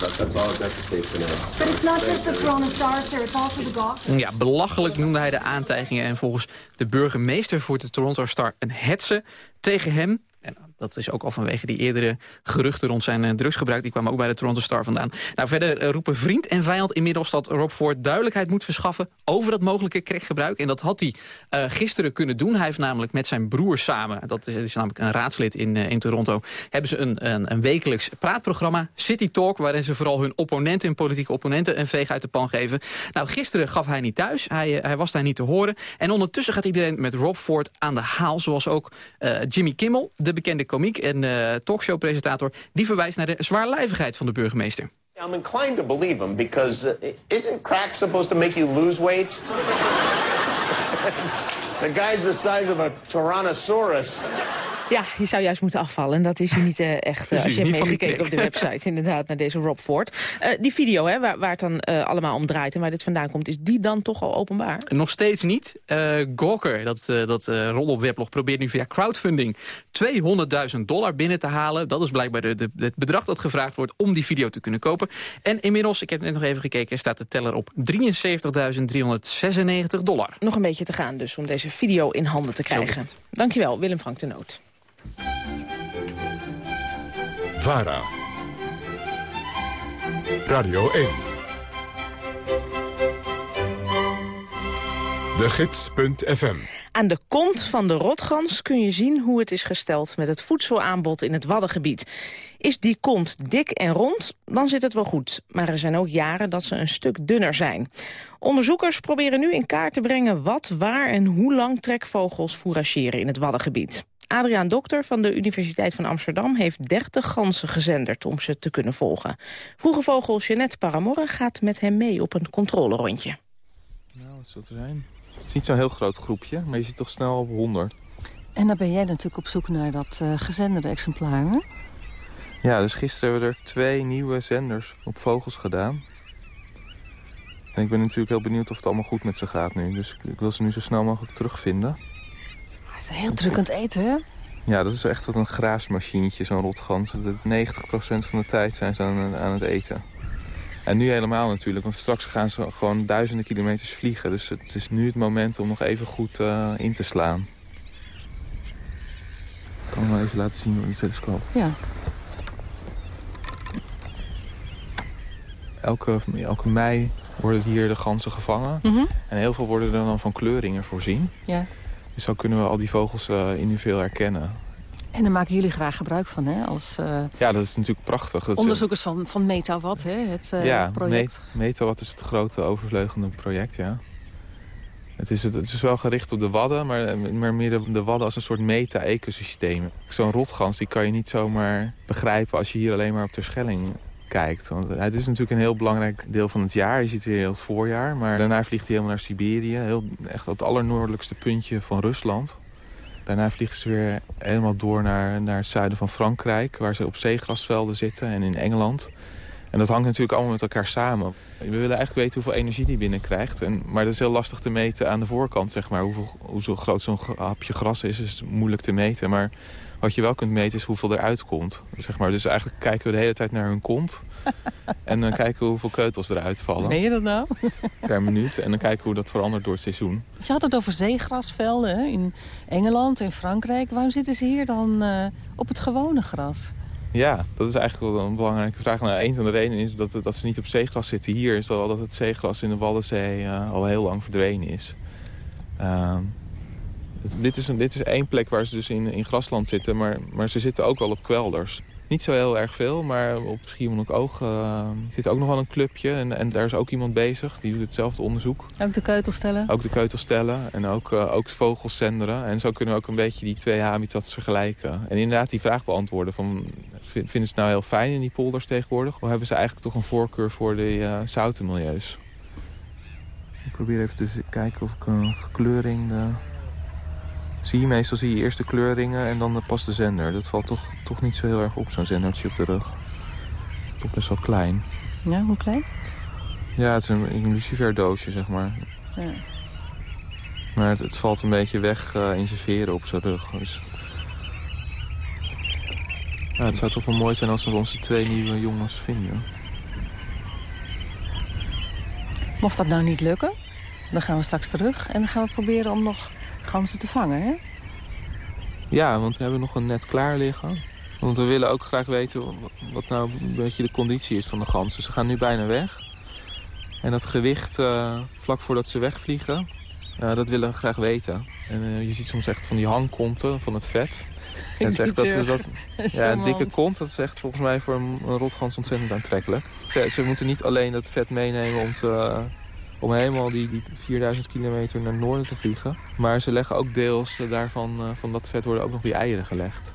That, that's all I've got to say for now. But it's not just the Toronto Star, sir. It's also the Gawker. Ja, belachelijk noemde hij de aantijgingen. En volgens de burgemeester voert de Toronto Star een hetze tegen hem. En dat is ook al vanwege die eerdere geruchten rond zijn uh, drugsgebruik. Die kwamen ook bij de Toronto Star vandaan. Nou, verder uh, roepen vriend en vijand inmiddels dat Rob Ford duidelijkheid moet verschaffen over dat mogelijke crackgebruik. En dat had hij uh, gisteren kunnen doen. Hij heeft namelijk met zijn broer samen, dat is, namelijk een raadslid in, in Toronto, hebben ze een, een, een, wekelijks praatprogramma, City Talk, waarin ze vooral hun opponenten en politieke opponenten een veeg uit de pan geven. Nou, gisteren gaf hij niet thuis. Hij, hij was daar niet te horen. En ondertussen gaat iedereen met Rob Ford aan de haal, zoals ook Jimmy Kimmel, de bekende komiek en uh, talkshowpresentator... die verwijst naar de zwaarlijvigheid van de burgemeester. I'm inclined to believe him because uh, isn't crack supposed to make you lose weight? the guy's the size of a Tyrannosaurus. Ja, je zou juist moeten afvallen. En dat is hij niet uh, echt, uh, als je hebt meegekeken op de website, inderdaad, naar deze Rob Ford. Uh, die video, hè, waar, waar het dan allemaal om draait en waar dit vandaan komt, is die dan toch al openbaar? Nog steeds niet. Gawker, dat, dat roddelweblog, probeert nu via crowdfunding 200.000 dollar binnen te halen. Dat is blijkbaar de, de, het bedrag dat gevraagd wordt om die video te kunnen kopen. En inmiddels, ik heb net nog even gekeken, staat de teller op 73.396 dollar. Nog een beetje te gaan dus om deze video in handen te krijgen. Dankjewel, Willem Frank de Noot. VARA. Radio 1. De Gids.fm. Aan de kont van de rotgans kun je zien hoe het is gesteld met het voedselaanbod in het Waddengebied. Is die kont dik en rond, dan zit het wel goed. Maar er zijn ook jaren dat ze een stuk dunner zijn. Onderzoekers proberen nu in kaart te brengen wat, waar en hoe lang trekvogels fourageren in het Waddengebied. Adriaan Dokter van de Universiteit van Amsterdam heeft 30 ganzen gezenderd om ze te kunnen volgen. Vroege vogel Jeannette Paramorre gaat met hem mee op een controlerondje. Nou, wat zou er zijn? Het is niet zo'n heel groot groepje, maar je zit toch snel op 100. En dan ben jij natuurlijk op zoek naar dat uh, gezenderde exemplaar, hè? Ja, dus gisteren hebben we er twee nieuwe zenders op vogels gedaan. En ik ben natuurlijk heel benieuwd of het allemaal goed met ze gaat nu. Dus ik wil ze nu zo snel mogelijk terugvinden. Het is heel druk aan het eten, hè? Ja, dat is echt wat een graasmachientje, zo'n rotgans. 90% van de tijd zijn ze aan, aan het eten. En nu helemaal natuurlijk, want straks gaan ze gewoon duizenden kilometers vliegen. Dus het is nu het moment om nog even goed uh, in te slaan. Ik kan hem wel even laten zien door de telescoop. Ja. Elke, elke mei worden hier de ganzen gevangen. Mm -hmm. En heel veel worden er dan van kleuringen voorzien. Ja. Dus zo kunnen we al die vogels uh, individueel herkennen. En daar maken jullie graag gebruik van, hè? Als, uh, ja, dat is natuurlijk prachtig. Dat onderzoekers van, van Metawatt, hè? Het uh, ja, project. Met, Metawatt is het grote overvleugende project, ja. Het is, het, het is wel gericht op de wadden, maar, maar meer de, de wadden als een soort meta-ecosysteem. Zo'n rotgans die kan je niet zomaar begrijpen als je hier alleen maar op de Schelling kijkt. Want het is natuurlijk een heel belangrijk deel van het jaar. Je ziet hier heel het voorjaar. Maar daarna vliegt hij helemaal naar Siberië. Heel, echt het allernoordelijkste puntje van Rusland. Daarna vliegen ze weer helemaal door naar, naar het zuiden van Frankrijk... waar ze op zeegrasvelden zitten en in Engeland. En dat hangt natuurlijk allemaal met elkaar samen. We willen eigenlijk weten hoeveel energie die binnenkrijgt. En, maar dat is heel lastig te meten aan de voorkant, zeg maar. Hoeveel, hoe groot zo'n hapje gras is, is moeilijk te meten. Maar wat je wel kunt meten is hoeveel eruit komt. Zeg maar. Dus eigenlijk kijken we de hele tijd naar hun kont. en dan kijken we hoeveel keutels eruit vallen. Ben je dat nou? Per minuut. En dan kijken we hoe dat verandert door het seizoen. Je had het over zeegrasvelden hè? in Engeland, in Frankrijk. Waarom zitten ze hier dan uh, op het gewone gras? Ja, dat is eigenlijk wel een belangrijke vraag. Nou, een van de redenen is dat, dat ze niet op zeegras zitten hier... is dat, dat het zeegras in de Waddenzee uh, al heel lang verdwenen is. Het, dit, is een, dit is één plek waar ze dus in, in grasland zitten... Maar, maar ze zitten ook wel op kwelders. Niet zo heel erg veel, maar op Schiermonnikoog uh, zit ook nog wel een clubje. En, en daar is ook iemand bezig, die doet hetzelfde onderzoek. Ook de keutelstellen? Ook de keutelstellen en ook, uh, ook vogels zenderen. En zo kunnen we ook een beetje die twee habitats vergelijken. En inderdaad die vraag beantwoorden van... vinden ze het nou heel fijn in die polders tegenwoordig? Of hebben ze eigenlijk toch een voorkeur voor de uh, zoute milieus? Ik probeer even te kijken of ik een kleuring... De zie je meestal zie je eerst de kleurringen en dan pas de zender. Dat valt toch, toch niet zo heel erg op, zo'n zendertje op de rug. Toch best wel klein. Ja, hoe klein? Ja, het is een, een luciferdoosje, zeg maar. Ja. Maar het, het, valt een beetje weg uh, in zijn veren op zijn rug. Dus... Ja, het zou toch wel mooi zijn als we onze twee nieuwe jongens vinden. Mocht dat nou niet lukken, dan gaan we straks terug en dan gaan we proberen om nog ganzen te vangen, hè? Ja, want we hebben nog een net klaar liggen. Want we willen ook graag weten wat nou een beetje de conditie is van de ganzen. Ze gaan nu bijna weg. En dat gewicht uh, vlak voordat ze wegvliegen, uh, dat willen we graag weten. En uh, je ziet soms echt van die hangkonten van het vet. En het zegt dat, dat, ja, een dikke kont, dat is echt volgens mij voor een, een rotgans ontzettend aantrekkelijk. Ze moeten niet alleen dat vet meenemen om te om helemaal die, die 4000 kilometer naar noorden te vliegen. Maar ze leggen ook deels daarvan, uh, van dat vet worden ook nog die eieren gelegd.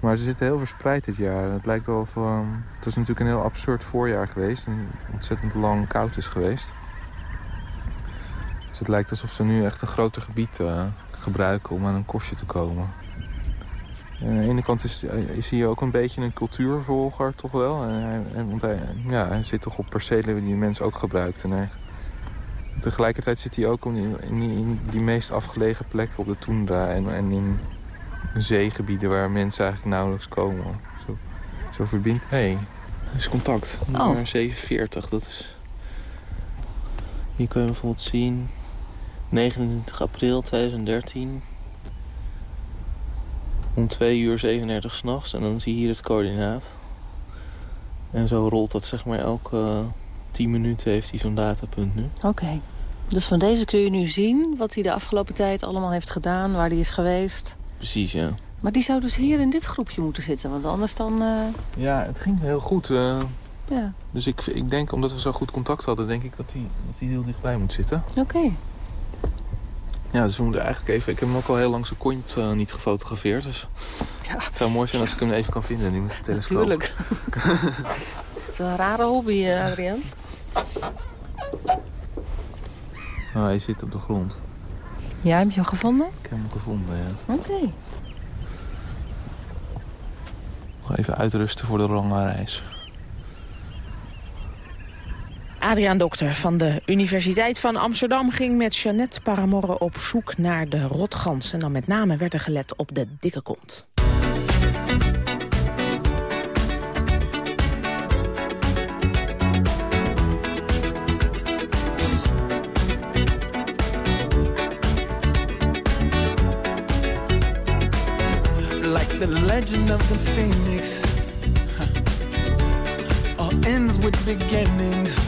Maar ze zitten heel verspreid dit jaar. Het lijkt wel of... Uh, het is natuurlijk een heel absurd voorjaar geweest. En ontzettend lang koud is geweest. Dus het lijkt alsof ze nu echt een groter gebied uh, gebruiken om aan een kostje te komen. En aan de ene kant is, is hij ook een beetje een cultuurvolger, toch wel. En, en, want hij, ja, hij zit toch op percelen die de mens ook gebruikt. En hij, tegelijkertijd zit hij ook in, in, in, die meest afgelegen plekken op de toendra... en, en in zeegebieden waar mensen eigenlijk nauwelijks komen. Zo, zo verbindt hij. Hey, dat is contact. Oh. Nummer 47, dat is... Hier kun je bijvoorbeeld zien... 29 april 2013 om 2 uur 37 s'nachts. En dan zie je hier het coördinaat. En zo rolt dat zeg maar elke 10 minuten heeft hij zo'n datapunt nu. Oké. Okay. Dus van deze kun je nu zien wat hij de afgelopen tijd allemaal heeft gedaan, waar hij is geweest. Precies, ja. Maar die zou dus hier in dit groepje moeten zitten, want anders dan... Uh... Ja, het ging heel goed. Uh... Ja. Dus ik, ik denk, omdat we zo goed contact hadden, denk ik dat hij, dat hij heel dichtbij moet zitten. Oké. Okay. Ja, dus we moeten eigenlijk even... Ik heb hem ook al heel lang zijn kont uh, niet gefotografeerd. Dus ja. het zou mooi zijn als ik hem even kan vinden. Met de telescoop. Natuurlijk. het is een rare hobby, Adriaan. Oh, hij zit op de grond. Ja, heb je hem gevonden? Ik heb hem gevonden, ja. Oké. Okay. Even uitrusten voor de lange reis. Adriaan Dokter van de Universiteit van Amsterdam ging met Jeannette Paramorre op zoek naar de rotgans. En dan met name werd er gelet op de dikke kont. Like the legend of the phoenix. All ends with beginnings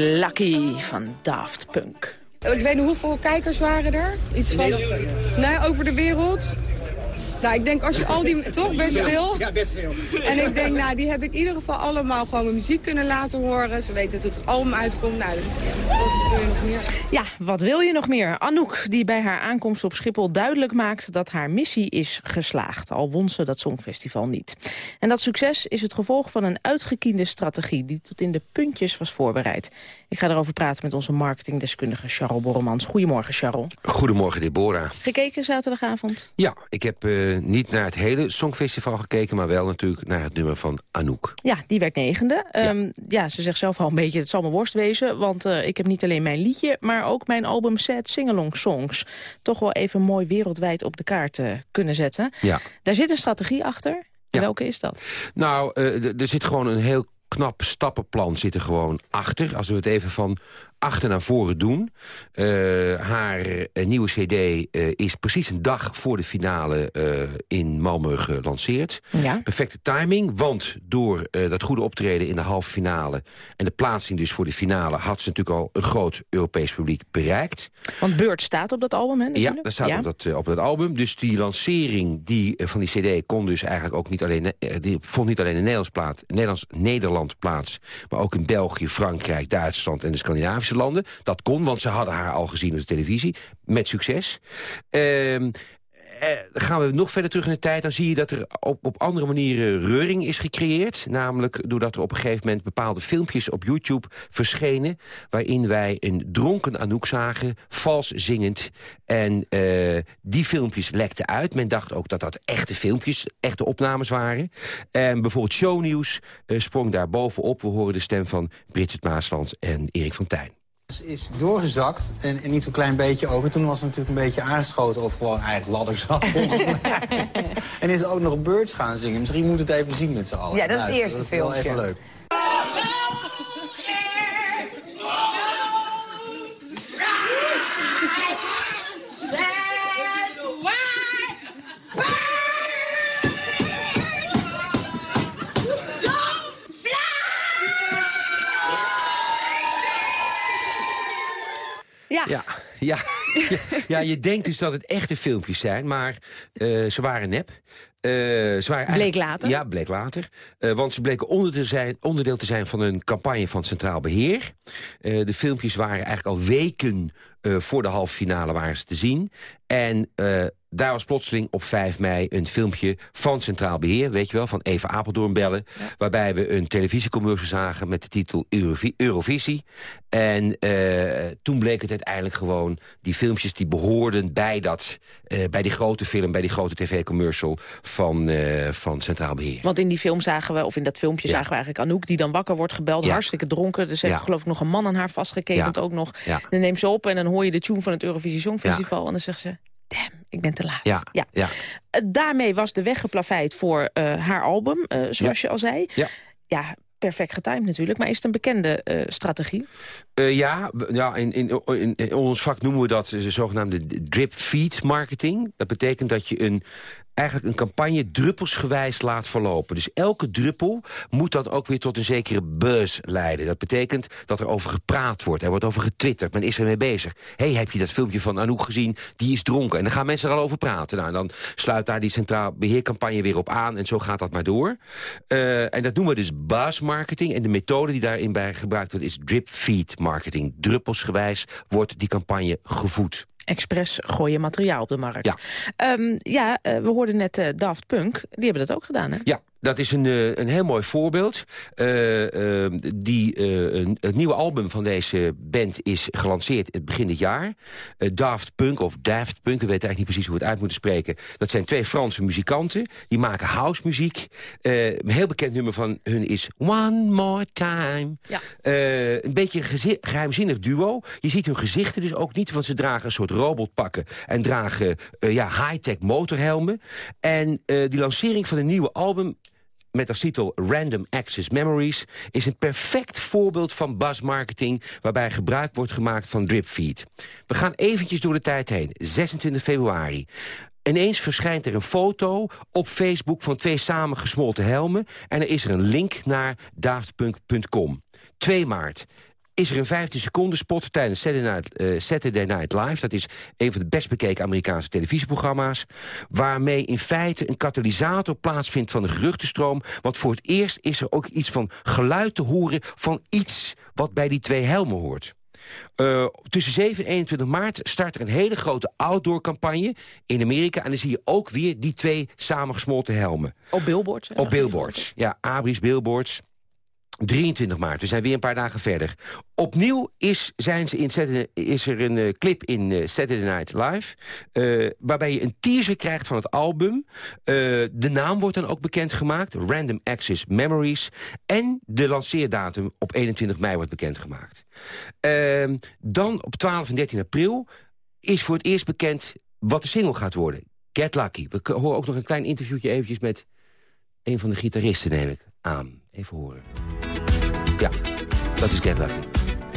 Lucky van Daft Punk. Ik weet niet hoeveel kijkers waren er. Iets van. Nee, over de wereld. Nou, ik denk als je al die... Toch best veel? Ja, best veel. En ik denk, nou, die heb ik in ieder geval allemaal gewoon mijn muziek kunnen laten horen. Ze weten dat het album uitkomt. Nou, dat, wat wil je nog meer? Ja, wat wil je nog meer? Anouk, die bij haar aankomst op Schiphol duidelijk maakt dat haar missie is geslaagd. Al won ze dat Songfestival niet. En dat succes is het gevolg van een uitgekiende strategie die tot in de puntjes was voorbereid. Ik ga erover praten met onze marketingdeskundige Charles Borremans. Goedemorgen, Charles. Goedemorgen, Deborah. Gekeken zaterdagavond? Ja, ik heb eh, niet naar het hele Songfestival gekeken... maar wel natuurlijk naar het nummer van Anouk. Ja, die werd negende. Ja, ja ze zegt zelf al een beetje, het zal mijn worst wezen... want uh, ik heb niet alleen mijn liedje, maar ook mijn album Sad Singalong Songs... toch wel even mooi wereldwijd op de kaart uh, kunnen zetten. Ja. Daar zit een strategie achter. Ja. welke is dat? Nou, er zit gewoon een heel knap stappenplan zit er gewoon achter. Als we het even van achter naar voren doen. Uh, haar uh, nieuwe cd uh, is precies een dag voor de finale in Malmö gelanceerd. Ja. Perfecte timing, want door dat goede optreden in de halve finale... en de plaatsing dus voor de finale... had ze natuurlijk al een groot Europees publiek bereikt. Want Beurt staat op dat album, hè? Ja, dat staat ja. Op, dat, op dat album. Dus die lancering die, van die cd kon dus eigenlijk ook niet alleen... die vond niet alleen in Nederlands plaats, Nederlands, Nederland plaats... maar ook in België, Frankrijk, Duitsland en de Scandinavische landen. Dat kon, want ze hadden haar al gezien op de televisie. Met succes. Uh, eh, gaan we nog verder terug in de tijd... dan zie je dat er op, op andere manieren reuring is gecreëerd. Namelijk doordat er op een gegeven moment bepaalde filmpjes op YouTube verschenen... waarin wij een dronken Anouk zagen, vals zingend. En uh, die filmpjes lekten uit. Men dacht ook dat dat echte filmpjes, echte opnames waren. En bijvoorbeeld Shownieuws uh, sprong daar bovenop. We horen de stem van Bridget Maasland en Erik van Tijn is doorgezakt en, en, niet zo'n klein beetje ook. En toen was het natuurlijk een beetje aangeschoten of gewoon eigenlijk ladderzat volgens mij. en is ook nog Birds gaan zingen. Misschien moet het even zien met z'n allen. Ja, dat is het eerste dat filmpje. Dat is wel even leuk. Ja, ja, ja, je denkt dus dat het echte filmpjes zijn, maar uh, ze waren nep. Uh, ze waren bleek later? Ja, bleek later. Uh, want ze bleken onderdeel, zijn, onderdeel te zijn van een campagne van Centraal Beheer. de filmpjes waren eigenlijk al weken voor de halve finale waren ze te zien. En daar was plotseling op 5 mei een filmpje van Centraal Beheer... weet je wel, van Eva Apeldoorn bellen... Ja. waarbij we een televisiecommercial zagen met de titel Eurovi Eurovisie. En uh, toen bleek het uiteindelijk gewoon... die filmpjes die behoorden bij, dat, uh, bij die grote film... bij die grote tv-commercial van, uh, van Centraal Beheer. Want in die film zagen we, of in dat filmpje ja. zagen we eigenlijk Anouk... die dan wakker wordt gebeld, ja. hartstikke dronken. Dus heeft geloof ik nog een man aan haar vastgeketend ook nog. Dan neemt ze op en dan hoor je de tune van het Eurovisie Songfestival... en dan zegt ze... Damn, ik ben te laat. Ja, ja. ja. Uh, daarmee was de weg geplaveid voor uh, haar album, uh, zoals ja. je al zei. Ja. ja, perfect getimed natuurlijk. Maar is het een bekende strategie? ja, ja in, in, in, in, ons vak noemen we dat de zogenaamde drip feed marketing. Dat betekent dat je een eigenlijk een campagne druppelsgewijs laat verlopen. Dus elke druppel moet dan ook weer tot een zekere buzz leiden. Dat betekent dat er over gepraat wordt. Er wordt over getwitterd. Men is ermee bezig. hey, heb je dat filmpje van Anouk gezien? Die is dronken. En dan gaan mensen er al over praten. Nou, en dan sluit daar die centraal beheercampagne weer op aan. En zo gaat dat maar door. Uh, en dat noemen we dus buzz marketing. En de methode die daarin bij gebruikt wordt is drip feed marketing. Druppelsgewijs wordt die campagne gevoed expres gooien materiaal op de markt. Ja, um, ja uh, we hoorden net uh, Daft Punk. Die hebben dat ook gedaan, hè? Ja, dat is een, uh, een heel mooi voorbeeld. Uh, uh, die, een, het nieuwe album van deze band is gelanceerd het begin dit jaar. Daft Punk of Daft Punk, we weten eigenlijk niet precies hoe we het uit moeten spreken. Dat zijn twee Franse muzikanten. Die maken housemuziek. een heel bekend nummer van hun is One More Time. Ja. een beetje een geheimzinnig duo. Je ziet hun gezichten dus ook niet, want ze dragen een soort robotpakken. En dragen ja, high-tech motorhelmen. En die lancering van een nieuwe album met als titel Random Access Memories... is een perfect voorbeeld van buzzmarketing... waarbij gebruik wordt gemaakt van dripfeed. We gaan eventjes door de tijd heen. 26 februari. Ineens verschijnt er een foto op Facebook van twee samengesmolten helmen... en er is er een link naar daftpunk.com. 2 maart is er een 15 seconden spot tijdens Saturday Night, uh, Saturday Night Live. Dat is een van de best bekeken Amerikaanse televisieprogramma's. Waarmee in feite een katalysator plaatsvindt van de geruchtenstroom. Want voor het eerst is er ook iets van geluid te horen van iets wat bij die twee helmen hoort. Uh, tussen 7 en 21 maart start er een hele grote outdoor-campagne in Amerika. En dan zie je ook weer die twee samengesmolten helmen. Op billboards? Op billboards, ja. Abris billboards. 23 maart, we zijn weer een paar dagen verder. Opnieuw is, zijn ze in is er een uh, clip in uh, Saturday Night Live... Uh, waarbij je een teaser krijgt van het album. de naam wordt dan ook bekendgemaakt, Random Access Memories... en de lanceerdatum op 21 mei wordt bekendgemaakt. Ehm, dan op 12 en 13 april is voor het eerst bekend wat de single gaat worden. Get Lucky. We horen ook nog een klein interviewtje eventjes met een van de gitaristen, neem ik aan. Even horen. Ja, dat is Get Lucky.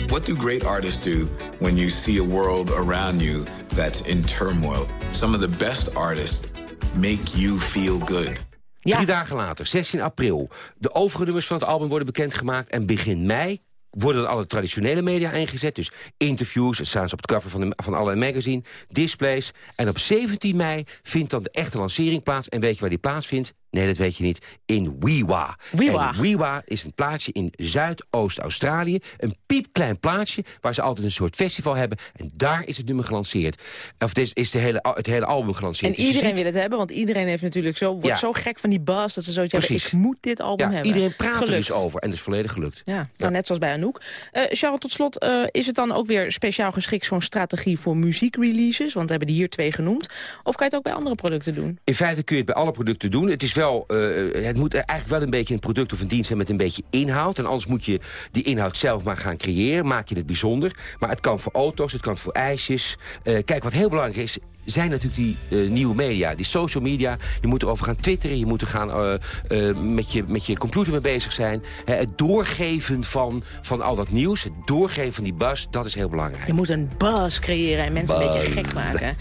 What do great artists do when you see a world around you that's in turmoil? Some of the best artists make you feel good. Ja. Drie dagen later, 16 april. De overige nummers van het album worden bekendgemaakt... en begin mei worden alle traditionele media ingezet. Dus interviews, het staan ze op het cover van, de, van alle magazine, displays. En op 17 mei vindt dan de echte lancering plaats. En weet je waar die plaatsvindt? Nee, dat weet je niet. In Wiwa. Wiwa. En Wiwa is een plaatsje in Zuidoost-Australië. Een piepklein plaatsje waar ze altijd een soort festival hebben. En daar is het nummer gelanceerd. Of is, is de hele, het hele album gelanceerd. En dus iedereen wil het hebben, want iedereen heeft natuurlijk zo, wordt ja. zo gek van die bas... dat ze zoiets Precies. hebben, ik moet dit album ja, hebben. Iedereen praat gelukt. er dus over en het is volledig gelukt. Ja, nou, net zoals bij Anouk. Uh, Charles, tot slot, uh, is het dan ook weer speciaal geschikt... zo'n strategie voor muziekreleases? Want we hebben er hier twee genoemd. Of kan je het ook bij andere producten doen? In feite kun je het bij alle producten doen. Het is wel... Uh, het moet eigenlijk wel een beetje een product of een dienst zijn met een beetje inhoud. En anders moet je die inhoud zelf maar gaan creëren. Maak je het bijzonder. Maar het kan voor auto's, het kan voor ijsjes. Uh, kijk, wat heel belangrijk is zijn natuurlijk die uh, nieuwe media, die social media. Je moet erover gaan twitteren, je moet er gaan uh, uh, met, je, met je computer mee bezig zijn. het doorgeven van, van al dat nieuws, het doorgeven van die buzz, dat is heel belangrijk. Je moet een buzz creëren en mensen buzz. een beetje gek maken.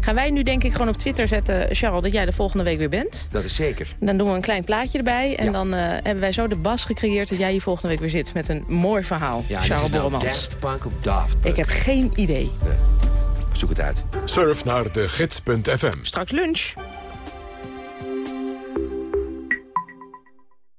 Gaan wij nu denk ik gewoon op Twitter zetten, Charles, dat jij de volgende week weer bent? Dat is zeker. Dan doen we een klein plaatje erbij en ja. dan hebben wij zo de buzz gecreëerd dat jij hier volgende week weer zit met een mooi verhaal. Ja, Charles nou Borremans. Daft Punk of Daft Punk? Ik heb geen idee. Zoek het uit. Surf naar de gids.fm. Straks lunch.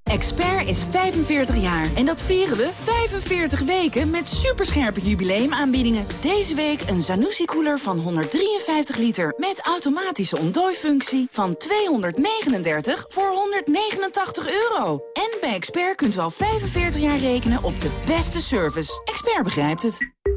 Expert is 45 jaar en dat vieren we 45 weken met superscherpe jubileumaanbiedingen. Deze week een Zanussi-koeler van 153 liter met automatische ontdooifunctie van 239 voor 189 euro. En bij Expert kunt u al 45 jaar rekenen op de beste service. Expert begrijpt het.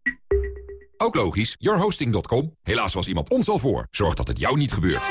Ook logisch, yourhosting.com. Helaas was iemand ons al voor. Zorg dat het jou niet gebeurt.